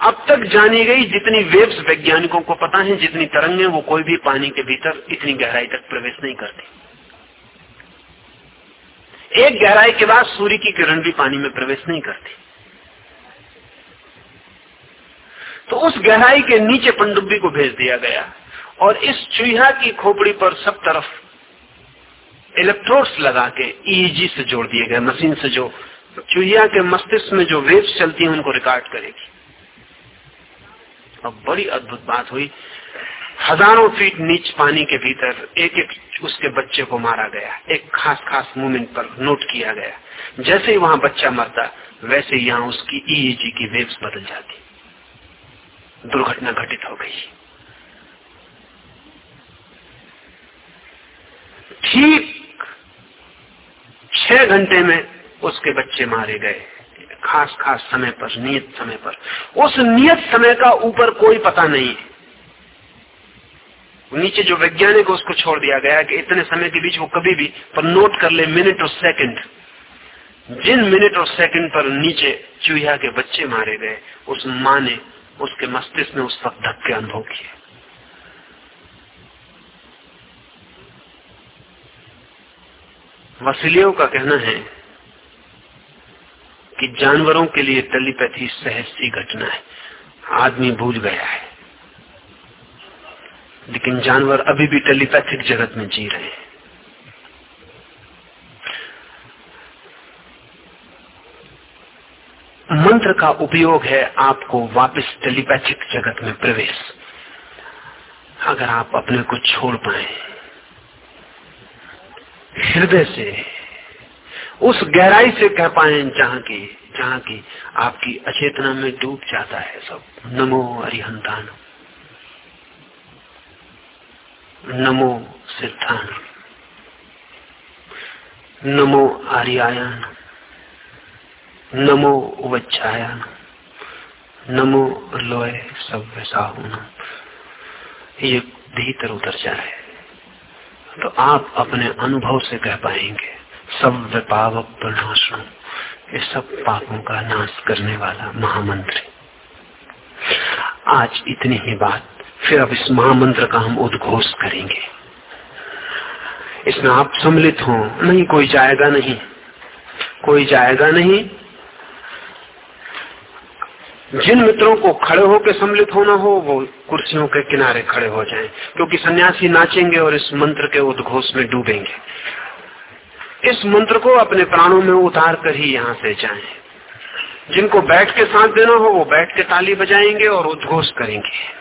अब तक जानी गई जितनी वेव्स वैज्ञानिकों को पता है, जितनी तरंगे वो कोई भी पानी के भीतर इतनी गहराई तक प्रवेश नहीं करती। एक गहराई के बाद सूर्य की किरण भी पानी में प्रवेश नहीं करती। तो उस गहराई के नीचे पनडुब्बी को भेज दिया गया और इस चूहा की खोपड़ी पर सब तरफ़ इलेक्ट्रोड्स लगा के ईजी e से जोड़ दिए गए, मशीन से जो चूहिया के मस्तिष्क में जो वेव्स चलती हैं, उनको रिकॉर्ड करेगी। अब बड़ी अद्भुत बात हुई। हज़ारों फीट नीच पानी के भीतर एक एक उसके बच्चे को मारा गया। एक खास खास मूवमेंट पर नोट किया गया। जैसे ही वहाँ बच्चा मरता, वैसे यहाँ उसकी ईईजी e की वेव्स बदल जाती। दुर्घटना घटित हो गई। ठीक छह घंटे में उसके बच्चे मारे गए। खास खास समय पर, नियत समय पर। उस नियत समय का ऊपर कोई पता नहीं नीचे जो वैज्ञानिक उसको छोड़ दिया गया कि इतने समय के बीच वो कभी भी पर नोट कर ले मिनट और सेकंड। जिन मिनट और सेकंड पर नीचे चूहिया के बच्चे मारे गए, उस माँ ने उसके मस्तिष्क ने उस वक्त धक्के अनुभव किए। वसीलियों का कहना है कि जानवरों के लिए टेलीपैथी सहज सी घटना है। आदमी भूल गया है। लेकिन जानवर अभी भी टेलीपैथिक जगत में जी रहे हैं। मंत्र का उपयोग है आपको वापस टेलीपैथिक जगत में प्रवेश। अगर आप अपने को छोड़ पाए, हृदय से उस गहराई से कह पाए जहाँ की जहाँ की आपकी अचेतना में डूब जाता है सब। नमो अरिहंतान नमो सिद्धान नमो आर्यायन नमो उवच्छायन नमो लोय सब वैसा ये भीतर उतर जाए। तो आप अपने अनुभव से कह पाएँगे। सब पावक प्रनाशो ये सब पापों का नाश करने वाला महामंत्र। आज इतनी ही बात, फिर अब इस महामंत्र का हम उद्घोष करेंगे। इसमें आप सम्मिलित हो, नहीं कोई जाएगा नहीं। कोई जाएगा नहीं। जिन मित्रों को खड़े होकर सम्मिलित होना हो, वो कुर्सियों के किनारे खड़े हो जाएँ, क्योंकि सन्यासी नाचेंगे और इस मंत्र के उद्घोष में डूबेंगे। इस मंत्र को अपने प्राणों में उतार कर ही यहाँ से जाएँ। जिनको बैठ के सांस देना हो, वो बैठ के ताली बजाएँगे और उद्घोष करेंगे।